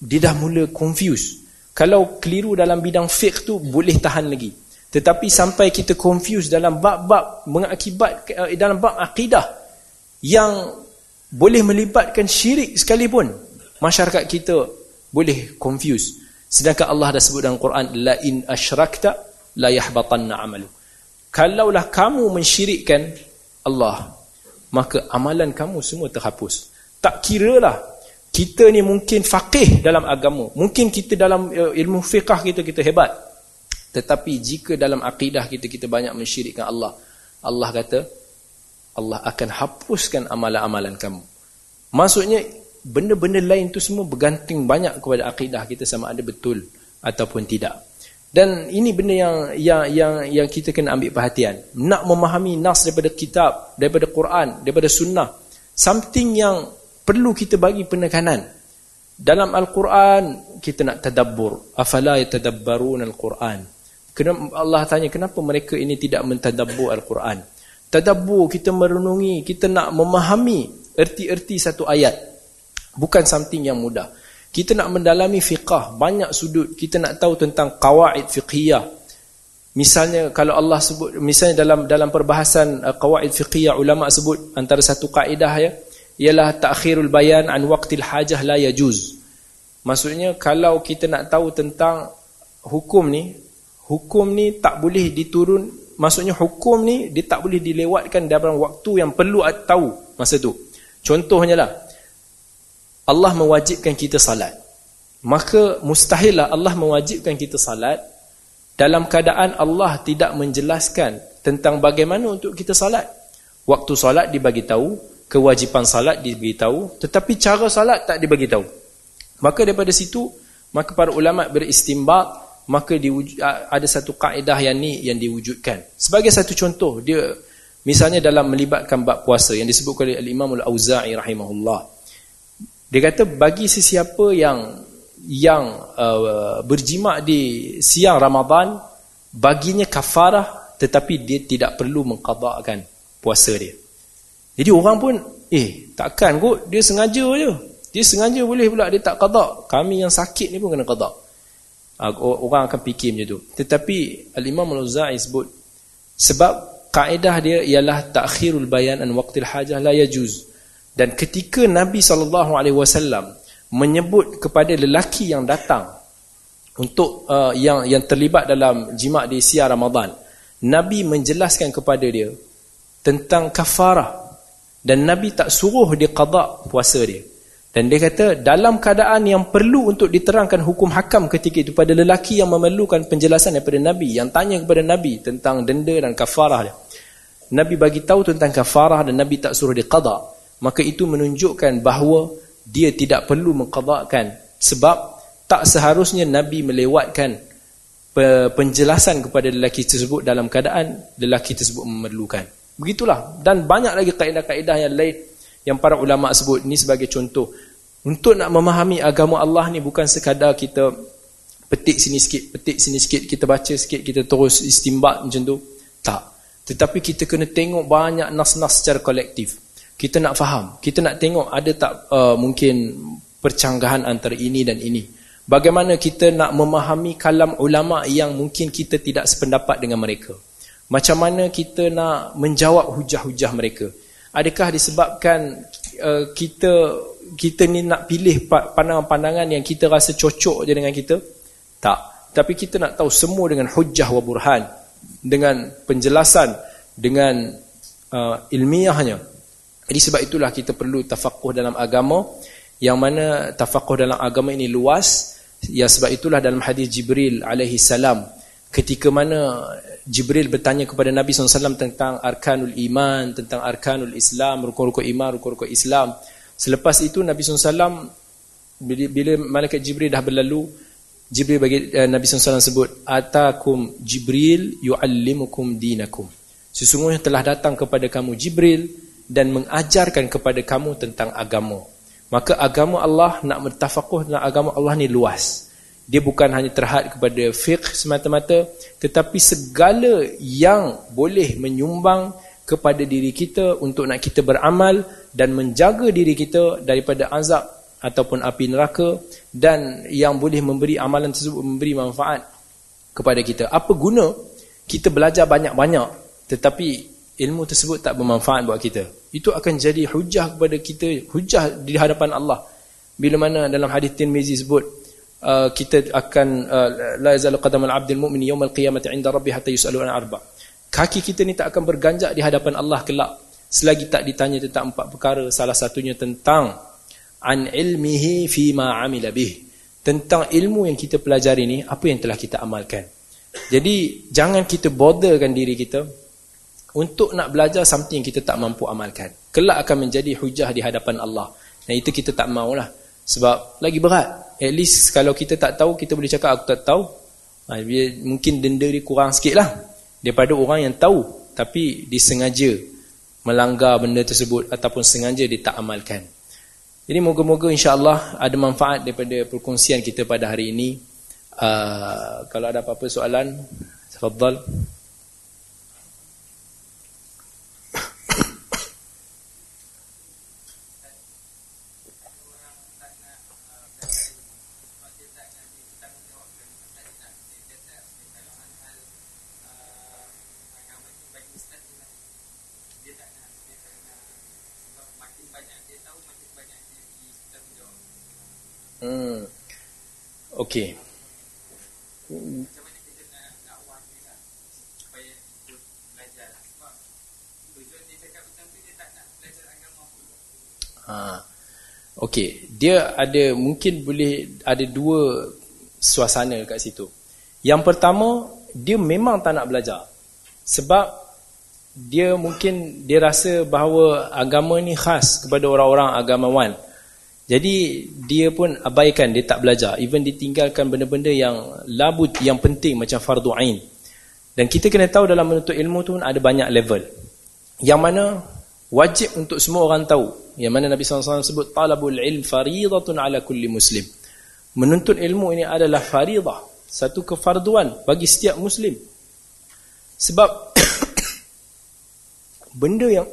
dia dah mula confuse. Kalau keliru dalam bidang fiqh tu boleh tahan lagi. Tetapi sampai kita confuse dalam bab-bab mengakibat uh, dalam bab akidah yang boleh melibatkan syirik sekalipun masyarakat kita boleh confuse. Sedangkan Allah dah sebut dalam Quran la in asyrakta la yahbatanna amalu. Kalaulah kamu mensyirikkan Allah, maka amalan kamu semua terhapus. Tak kiralah kita ni mungkin faqih dalam agama, mungkin kita dalam uh, ilmu fiqah kita kita hebat. Tetapi jika dalam akidah kita kita banyak mensyirikkan Allah, Allah kata Allah akan hapuskan amalan-amalan kamu. Maksudnya benda-benda lain tu semua bergantung banyak kepada akidah kita sama ada betul ataupun tidak. Dan ini benda yang yang yang yang kita kena ambil perhatian. Nak memahami nas daripada kitab, daripada Quran, daripada sunnah, something yang perlu kita bagi penekanan. Dalam Al-Quran kita nak tadabbur. Afala yatadabbarun Al-Quran? Kenapa Allah tanya kenapa mereka ini tidak mentadabbur Al-Quran? Tadabbur kita merenungi, kita nak memahami erti-erti satu ayat. Bukan something yang mudah. Kita nak mendalami fiqah, banyak sudut. Kita nak tahu tentang qawaid fiqhiyah. Misalnya kalau Allah sebut misalnya dalam dalam perbahasan uh, qawaid fiqhiyah ulama sebut antara satu kaedah ya ialah ta'khirul bayan an waqtil hajah la yajuz. Maksudnya kalau kita nak tahu tentang hukum ni hukum ni tak boleh diturun maksudnya hukum ni dia tak boleh dilewatkan dalam waktu yang perlu tahu masa tu contohnya lah Allah mewajibkan kita salat maka mustahillah Allah mewajibkan kita salat dalam keadaan Allah tidak menjelaskan tentang bagaimana untuk kita salat waktu salat dibagi tahu kewajipan salat dibagi tahu tetapi cara salat tak dibagi tahu maka daripada situ maka para ulama beristimbat maka diwujud, ada satu kaedah yang ni yang diwujudkan. Sebagai satu contoh, dia misalnya dalam melibatkan bab puasa yang disebut oleh Al-Imam Al-Auza'i rahimahullah. Dia kata bagi sesiapa yang yang uh, berjimat di siang Ramadan baginya kafarah tetapi dia tidak perlu mengqada'kan puasa dia. Jadi orang pun eh takkan kot dia sengaja je. Dia sengaja boleh pula dia tak qada'. Kami yang sakit ni pun kena qada'. Ah, orang akan fikir macam tu tetapi al-imam al-auza'i sebut sebab kaedah dia ialah takhirul bayan an waqtil hajah la yajuz dan ketika nabi saw menyebut kepada lelaki yang datang untuk uh, yang yang terlibat dalam jima' di siar ramadan nabi menjelaskan kepada dia tentang kafarah dan nabi tak suruh dia qada puasa dia dan dia kata dalam keadaan yang perlu untuk diterangkan hukum hakam ketika itu pada lelaki yang memerlukan penjelasan daripada Nabi. Yang tanya kepada Nabi tentang denda dan kafarah dia. Nabi bagi tahu tentang kafarah dan Nabi tak suruh dia qada. Maka itu menunjukkan bahawa dia tidak perlu mengqadakan. Sebab tak seharusnya Nabi melewatkan penjelasan kepada lelaki tersebut dalam keadaan lelaki tersebut memerlukan. Begitulah. Dan banyak lagi kaedah-kaedah yang lain yang para ulama sebut. Ini sebagai contoh. Untuk nak memahami agama Allah ni bukan sekadar kita petik sini sikit, petik sini sikit, kita baca sikit, kita terus istimbat macam tu. Tak. Tetapi kita kena tengok banyak nas-nas secara kolektif. Kita nak faham. Kita nak tengok ada tak uh, mungkin percanggahan antara ini dan ini. Bagaimana kita nak memahami kalam ulama yang mungkin kita tidak sependapat dengan mereka? Macam mana kita nak menjawab hujah-hujah mereka? Adakah disebabkan uh, kita kita ni nak pilih pandangan-pandangan yang kita rasa cocok je dengan kita? Tak. Tapi kita nak tahu semua dengan hujah wa burhan, dengan penjelasan, dengan uh, ilmiahnya. Jadi sebab itulah kita perlu tafakuh dalam agama yang mana tafakuh dalam agama ini luas Ya sebab itulah dalam hadis Jibril alaihi salam ketika mana Jibril bertanya kepada Nabi SAW tentang arkanul iman, tentang arkanul Islam, rukun-rukun iman, rukun-rukun Islam. Selepas itu Nabi SAW bila, bila malaikat Jibril dah berlalu, Jibril bagi eh, Nabi SAW sebut atakum Jibril yuallimukum dinakum. Sesungguhnya telah datang kepada kamu Jibril dan mengajarkan kepada kamu tentang agama. Maka agama Allah nak bertafakuh dengan agama Allah ni luas. Dia bukan hanya terhad kepada fiqh semata-mata tetapi segala yang boleh menyumbang kepada diri kita untuk nak kita beramal dan menjaga diri kita daripada azab ataupun api neraka dan yang boleh memberi amalan tersebut memberi manfaat kepada kita. Apa guna kita belajar banyak-banyak tetapi ilmu tersebut tak bermanfaat buat kita. Itu akan jadi hujah kepada kita, hujah di hadapan Allah. Bila mana dalam hadis Tirmizi sebut uh, kita akan uh, la yazalu qadamul 'abdil mu'min yawmal qiyamati 'inda rabbih hatta yus'alu an arba. Kaki kita ni tak akan berganjak di hadapan Allah kelak selagi tak ditanya tentang empat perkara, salah satunya tentang an ilmihi fi ma 'amila bih. Tentang ilmu yang kita pelajari ni, apa yang telah kita amalkan. Jadi jangan kita botherskan diri kita untuk nak belajar something kita tak mampu amalkan. Kelak akan menjadi hujah di hadapan Allah. Dan itu kita tak maulah. Sebab lagi berat. At least kalau kita tak tahu, kita boleh cakap aku tak tahu. Ha, mungkin denda dia kurang sikit lah. Daripada orang yang tahu. Tapi disengaja melanggar benda tersebut ataupun sengaja dia tak amalkan. Jadi moga-moga insya-Allah ada manfaat daripada perkongsian kita pada hari ini. Uh, kalau ada apa-apa soalan, tafadhal. Okey. Ha. Okey, dia ada mungkin boleh ada dua suasana kat situ. Yang pertama, dia memang tak nak belajar. Sebab dia mungkin dia rasa bahawa agama ni khas kepada orang-orang agamawan. Jadi dia pun abaikan, dia tak belajar. Even ditinggalkan benda-benda yang labut, yang penting macam fardu ain. Dan kita kena tahu dalam menuntut ilmu tu ada banyak level. Yang mana wajib untuk semua orang tahu. Yang mana Nabi SAW sebut, Talabul ilm faridatun ala kulli muslim. Menuntut ilmu ini adalah faridah. Satu kefarduan bagi setiap muslim. Sebab benda yang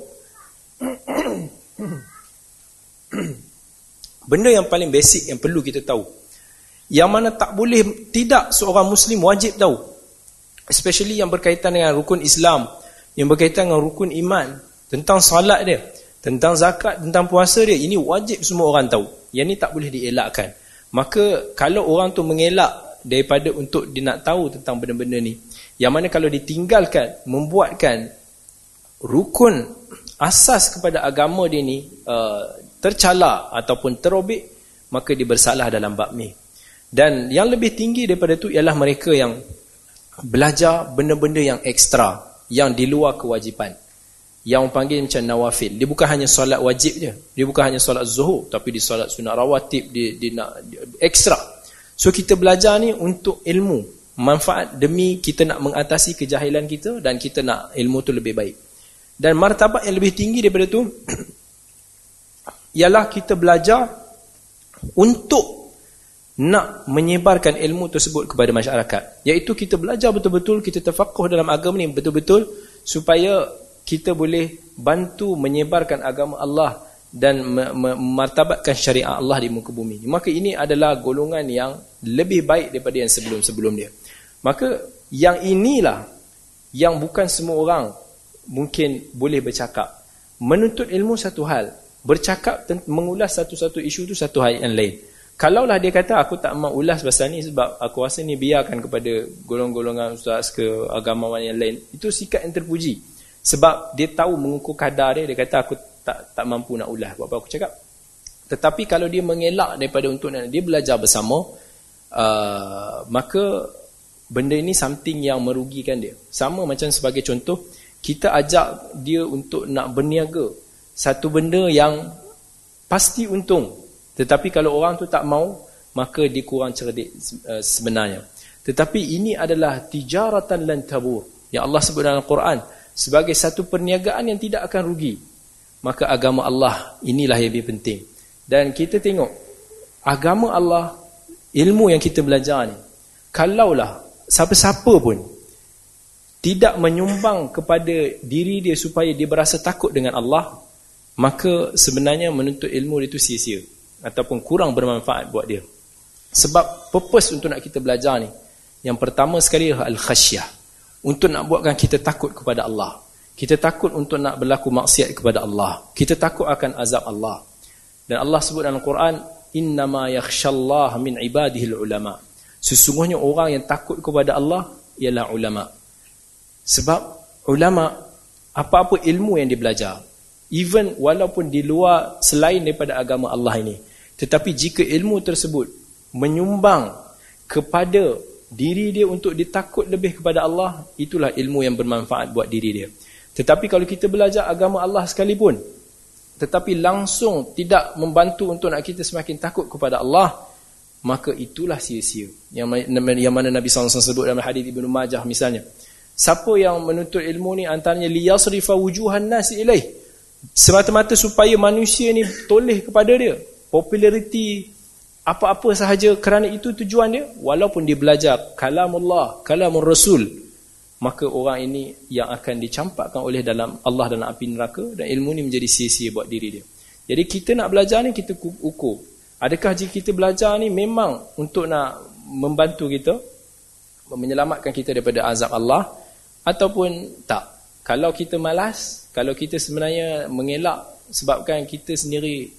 Benda yang paling basic yang perlu kita tahu. Yang mana tak boleh tidak seorang muslim wajib tahu. Especially yang berkaitan dengan rukun Islam, yang berkaitan dengan rukun iman, tentang salat dia, tentang zakat, tentang puasa dia, ini wajib semua orang tahu. Yang ni tak boleh dielakkan. Maka kalau orang tu mengelak daripada untuk dia nak tahu tentang benda-benda ni, yang mana kalau ditinggalkan, membuatkan rukun asas kepada agama dia ni uh, tercala ataupun terobek maka dia bersalah dalam bab ni. Dan yang lebih tinggi daripada itu ialah mereka yang belajar benda-benda yang ekstra yang di luar kewajipan. Yang panggil macam nawafil. Dia bukan hanya solat wajib je. Dia bukan hanya solat zuhur tapi dia solat sunat rawatib dia, dia nak ekstra. So kita belajar ni untuk ilmu, manfaat demi kita nak mengatasi kejahilan kita dan kita nak ilmu tu lebih baik. Dan martabat yang lebih tinggi daripada tu ialah kita belajar untuk nak menyebarkan ilmu tersebut kepada masyarakat. Iaitu kita belajar betul-betul, kita terfakuh dalam agama ni betul-betul supaya kita boleh bantu menyebarkan agama Allah dan memartabatkan syariat Allah di muka bumi. Maka ini adalah golongan yang lebih baik daripada yang sebelum-sebelum dia. Maka yang inilah yang bukan semua orang mungkin boleh bercakap. Menuntut ilmu satu hal, bercakap mengulas satu-satu isu itu satu hal yang lain. Kalaulah dia kata aku tak mau ulas pasal ni sebab aku rasa ni biarkan kepada golong-golongan ustaz ke agamawan yang lain. Itu sikap yang terpuji. Sebab dia tahu mengukur kadar dia, dia kata aku tak tak mampu nak ulas apa aku cakap. Tetapi kalau dia mengelak daripada untuk dia belajar bersama, uh, maka benda ini something yang merugikan dia. Sama macam sebagai contoh, kita ajak dia untuk nak berniaga satu benda yang pasti untung tetapi kalau orang tu tak mau, maka dia kurang cerdik uh, sebenarnya. Tetapi ini adalah tijaratan lan tabur. Yang Allah sebut dalam Al-Quran sebagai satu perniagaan yang tidak akan rugi. Maka agama Allah inilah yang lebih penting. Dan kita tengok agama Allah, ilmu yang kita belajar ni, kalaulah siapa-siapa pun tidak menyumbang kepada diri dia supaya dia berasa takut dengan Allah, maka sebenarnya menuntut ilmu itu sia-sia ataupun kurang bermanfaat buat dia. Sebab purpose untuk nak kita belajar ni, yang pertama sekali al-khasyah. Untuk nak buatkan kita takut kepada Allah. Kita takut untuk nak berlaku maksiat kepada Allah. Kita takut akan azab Allah. Dan Allah sebut dalam Quran, innama yakhshallah min ibadihi ulama. Sesungguhnya orang yang takut kepada Allah ialah ulama. Sebab ulama apa-apa ilmu yang dia belajar, even walaupun di luar selain daripada agama Allah ini, tetapi jika ilmu tersebut menyumbang kepada diri dia untuk ditakut lebih kepada Allah, itulah ilmu yang bermanfaat buat diri dia. Tetapi kalau kita belajar agama Allah sekalipun, tetapi langsung tidak membantu untuk nak kita semakin takut kepada Allah, maka itulah sia-sia. Yang, yang mana Nabi SAW sebut dalam hadis Ibn Majah misalnya. Siapa yang menuntut ilmu ni antaranya liyasrifa wujuhan nasi ilaih. Semata-mata supaya manusia ni toleh kepada dia. Populariti apa-apa sahaja kerana itu tujuan dia walaupun dia belajar kalamullah kalamur rasul maka orang ini yang akan dicampakkan oleh dalam Allah dalam api neraka dan ilmu ni menjadi sia-sia buat diri dia. Jadi kita nak belajar ni kita ukur. Adakah jika kita belajar ni memang untuk nak membantu kita menyelamatkan kita daripada azab Allah ataupun tak kalau kita malas kalau kita sebenarnya mengelak sebabkan kita sendiri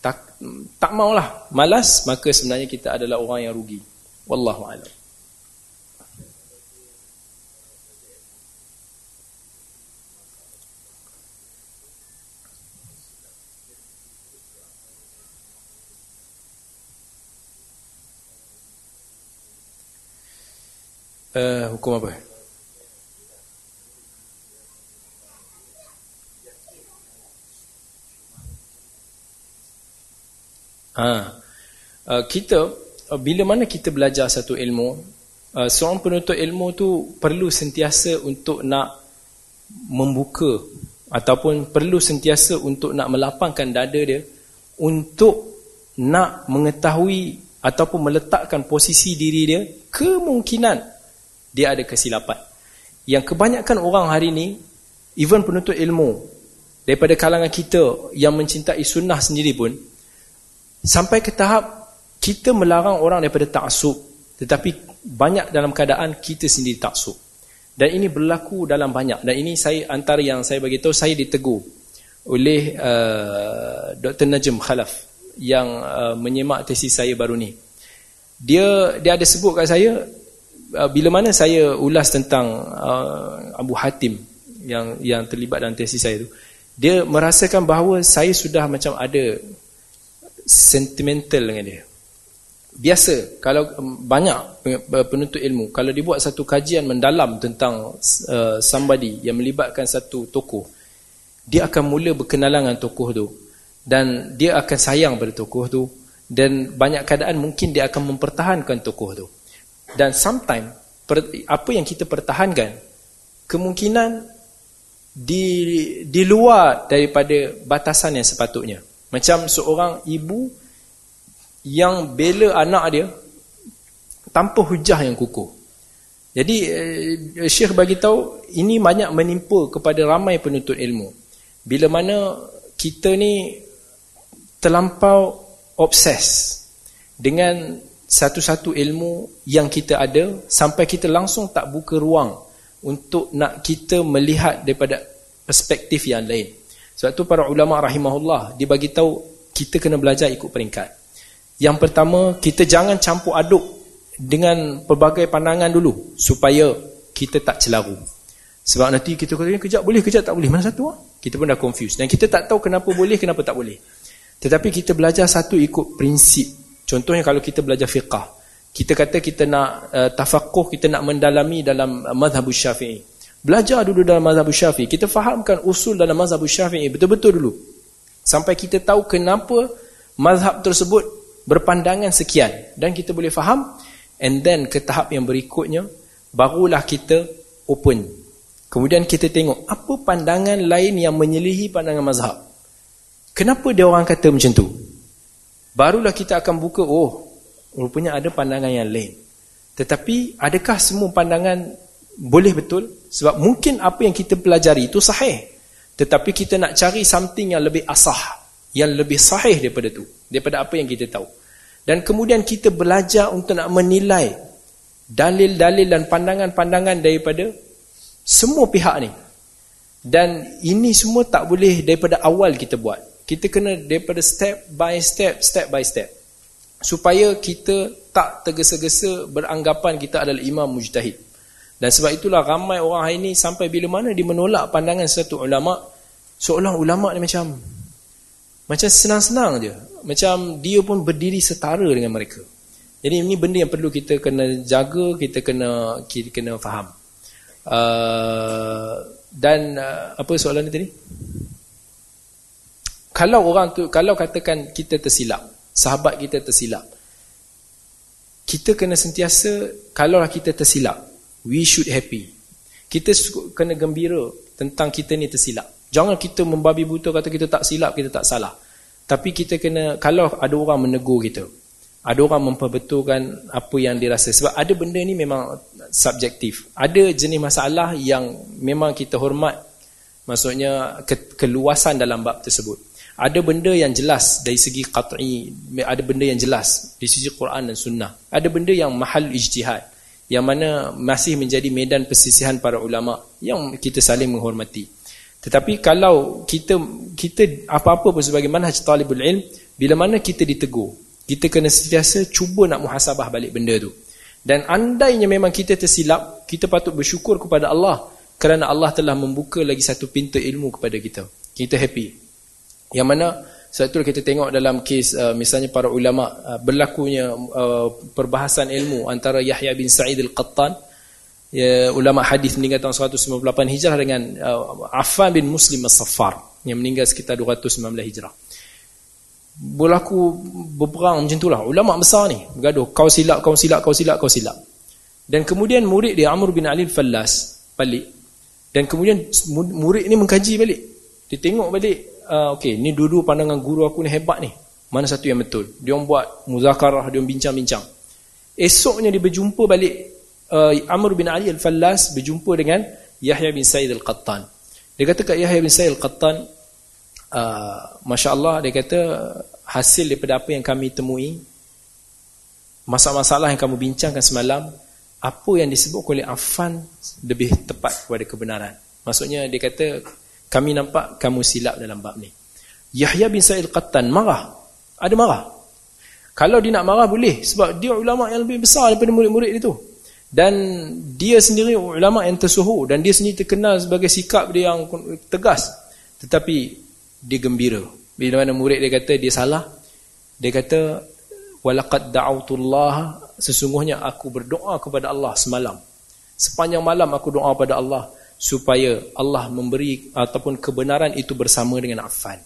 tak tak maulah malas maka sebenarnya kita adalah orang yang rugi wallahu a'lam Uh, hukum apa? Ha. Uh, kita uh, bila mana kita belajar satu ilmu, uh, seorang penuntut ilmu tu perlu sentiasa untuk nak membuka ataupun perlu sentiasa untuk nak melapangkan dada dia untuk nak mengetahui ataupun meletakkan posisi diri dia kemungkinan dia ada kesilapan. Yang kebanyakan orang hari ini even penuntut ilmu daripada kalangan kita yang mencintai sunnah sendiri pun Sampai ke tahap kita melarang orang daripada taksub tetapi banyak dalam keadaan kita sendiri taksub. Dan ini berlaku dalam banyak dan ini saya antara yang saya bagi tahu saya ditegur oleh uh, Dr. Najm Khalaf yang uh, menyemak tesis saya baru ni. Dia dia ada sebut kat saya uh, bila mana saya ulas tentang uh, Abu Hatim yang yang terlibat dalam tesis saya tu dia merasakan bahawa saya sudah macam ada sentimental dengan dia. Biasa kalau banyak penuntut ilmu kalau dibuat satu kajian mendalam tentang uh, somebody yang melibatkan satu tokoh, dia akan mula berkenalan dengan tokoh tu. Dan dia akan sayang pada tokoh tu. Dan banyak keadaan mungkin dia akan mempertahankan tokoh tu. Dan sometimes apa yang kita pertahankan kemungkinan di di luar daripada batasan yang sepatutnya macam seorang ibu yang bela anak dia tanpa hujah yang kukuh jadi eh, Syekh bagi tahu ini banyak menimpa kepada ramai penuntut ilmu bila mana kita ni terlampau obses dengan satu-satu ilmu yang kita ada sampai kita langsung tak buka ruang untuk nak kita melihat daripada perspektif yang lain. Sebab tu para ulama rahimahullah dia bagi tahu kita kena belajar ikut peringkat. Yang pertama, kita jangan campur aduk dengan pelbagai pandangan dulu supaya kita tak celaru. Sebab nanti kita kata kejap boleh, kejap tak boleh. Mana satu ah? Kita pun dah confused. Dan kita tak tahu kenapa boleh, kenapa tak boleh. Tetapi kita belajar satu ikut prinsip Contohnya kalau kita belajar fiqah, kita kata kita nak uh, tafakuh, kita nak mendalami dalam uh, mazhab syafi'i. Belajar dulu dalam mazhab syafi'i. Kita fahamkan usul dalam mazhab syafi'i betul-betul dulu. Sampai kita tahu kenapa mazhab tersebut berpandangan sekian. Dan kita boleh faham. And then ke tahap yang berikutnya, barulah kita open. Kemudian kita tengok apa pandangan lain yang menyelihi pandangan mazhab. Kenapa dia orang kata macam tu? barulah kita akan buka oh rupanya ada pandangan yang lain tetapi adakah semua pandangan boleh betul sebab mungkin apa yang kita pelajari itu sahih tetapi kita nak cari something yang lebih asah yang lebih sahih daripada tu daripada apa yang kita tahu dan kemudian kita belajar untuk nak menilai dalil-dalil dan pandangan-pandangan daripada semua pihak ni dan ini semua tak boleh daripada awal kita buat kita kena daripada step by step, step by step. Supaya kita tak tergesa-gesa beranggapan kita adalah imam mujtahid. Dan sebab itulah ramai orang hari ini sampai bila mana dia menolak pandangan satu ulama, seolah ulama ni macam macam senang-senang je. Macam dia pun berdiri setara dengan mereka. Jadi ini benda yang perlu kita kena jaga, kita kena kita kena faham. Uh, dan uh, apa soalan tadi? Kalau orang tu kalau katakan kita tersilap, sahabat kita tersilap. Kita kena sentiasa kalau kita tersilap, we should happy. Kita kena gembira tentang kita ni tersilap. Jangan kita membabi buta kata kita tak silap, kita tak salah. Tapi kita kena kalau ada orang menegur kita, ada orang memperbetulkan apa yang dirasa sebab ada benda ni memang subjektif. Ada jenis masalah yang memang kita hormat maksudnya ke keluasan dalam bab tersebut. Ada benda yang jelas dari segi qat'i, ada benda yang jelas di sisi Quran dan Sunnah. Ada benda yang mahal ijtihad, yang mana masih menjadi medan persisihan para ulama yang kita saling menghormati. Tetapi kalau kita kita apa-apa pun sebagai manhaj talibul ilm, bila mana kita ditegur, kita kena sentiasa cuba nak muhasabah balik benda tu. Dan andainya memang kita tersilap, kita patut bersyukur kepada Allah kerana Allah telah membuka lagi satu pintu ilmu kepada kita. Kita happy. Yang mana satu kita tengok dalam kes uh, misalnya para ulama uh, berlakunya uh, perbahasan ilmu antara Yahya bin Sa'id al-Qattan ya, ulama hadis meninggal tahun 198 Hijrah dengan uh, Affan bin Muslim as-Saffar yang meninggal sekitar 219 Hijrah. Berlaku berperang macam itulah. Ulama besar ni bergaduh, kau silap, kau silap, kau silap, kau silap. Dan kemudian murid dia Amr bin Ali al-Fallas balik. Dan kemudian murid ni mengkaji balik. Dia tengok balik uh, okey ni dulu pandangan guru aku ni hebat ni. Mana satu yang betul? Dia buat muzakarah dia bincang-bincang. Esoknya dia berjumpa balik uh, Amr bin Ali al-Fallas berjumpa dengan Yahya bin Sa'id al-Qattan. Dia kata kat Yahya bin Sa'id al-Qattan uh, masya-Allah dia kata hasil daripada apa yang kami temui masalah-masalah yang kamu bincangkan semalam apa yang disebut oleh Affan lebih tepat kepada kebenaran. Maksudnya dia kata kami nampak kamu silap dalam bab ni. Yahya bin Sa'id Qattan marah. Ada marah. Kalau dia nak marah boleh. Sebab dia ulama yang lebih besar daripada murid-murid itu. Dan dia sendiri ulama yang tersuhu. Dan dia sendiri terkenal sebagai sikap dia yang tegas. Tetapi dia gembira. Bila mana murid dia kata dia salah. Dia kata, Walaqad da'autullah Sesungguhnya aku berdoa kepada Allah semalam. Sepanjang malam aku doa kepada Allah supaya Allah memberi ataupun kebenaran itu bersama dengan Affan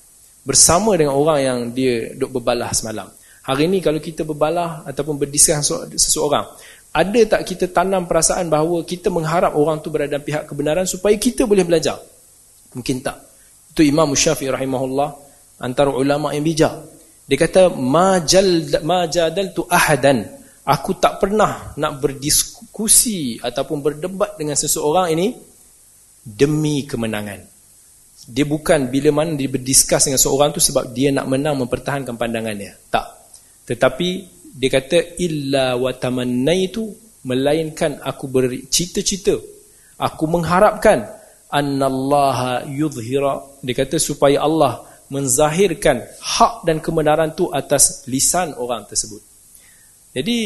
bersama dengan orang yang dia duk berbalah semalam Hari ini kalau kita berbalah ataupun berdiskusi seseorang, ada tak kita tanam perasaan bahawa kita mengharap orang tu berada dalam pihak kebenaran supaya kita boleh belajar? Mungkin tak. Itu Imam Syafi'i rahimahullah antara ulama yang bijak. Dia kata majal majadaltu ahadan. Aku tak pernah nak berdiskusi ataupun berdebat dengan seseorang ini demi kemenangan. Dia bukan bila mana dia berdiskus dengan seorang tu sebab dia nak menang mempertahankan pandangannya. Tak. Tetapi dia kata illa wa tamannaitu melainkan aku bercita-cita. Aku mengharapkan annallaha yudhira. Dia kata supaya Allah menzahirkan hak dan kebenaran tu atas lisan orang tersebut. Jadi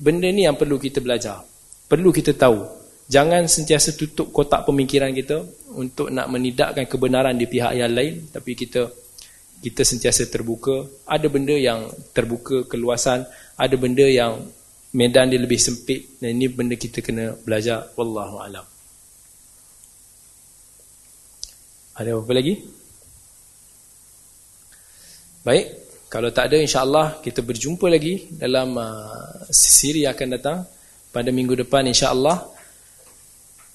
benda ni yang perlu kita belajar. Perlu kita tahu Jangan sentiasa tutup kotak pemikiran kita untuk nak menidakkan kebenaran di pihak yang lain tapi kita kita sentiasa terbuka. Ada benda yang terbuka keluasan, ada benda yang medan dia lebih sempit dan ini benda kita kena belajar wallahu alam. Ada apa lagi? Baik, kalau tak ada insya-Allah kita berjumpa lagi dalam uh, siri akan datang pada minggu depan insya-Allah.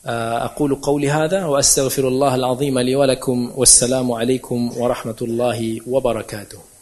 أقول قولي هذا وأستغفر الله العظيم لي ولكم والسلام عليكم ورحمة الله وبركاته.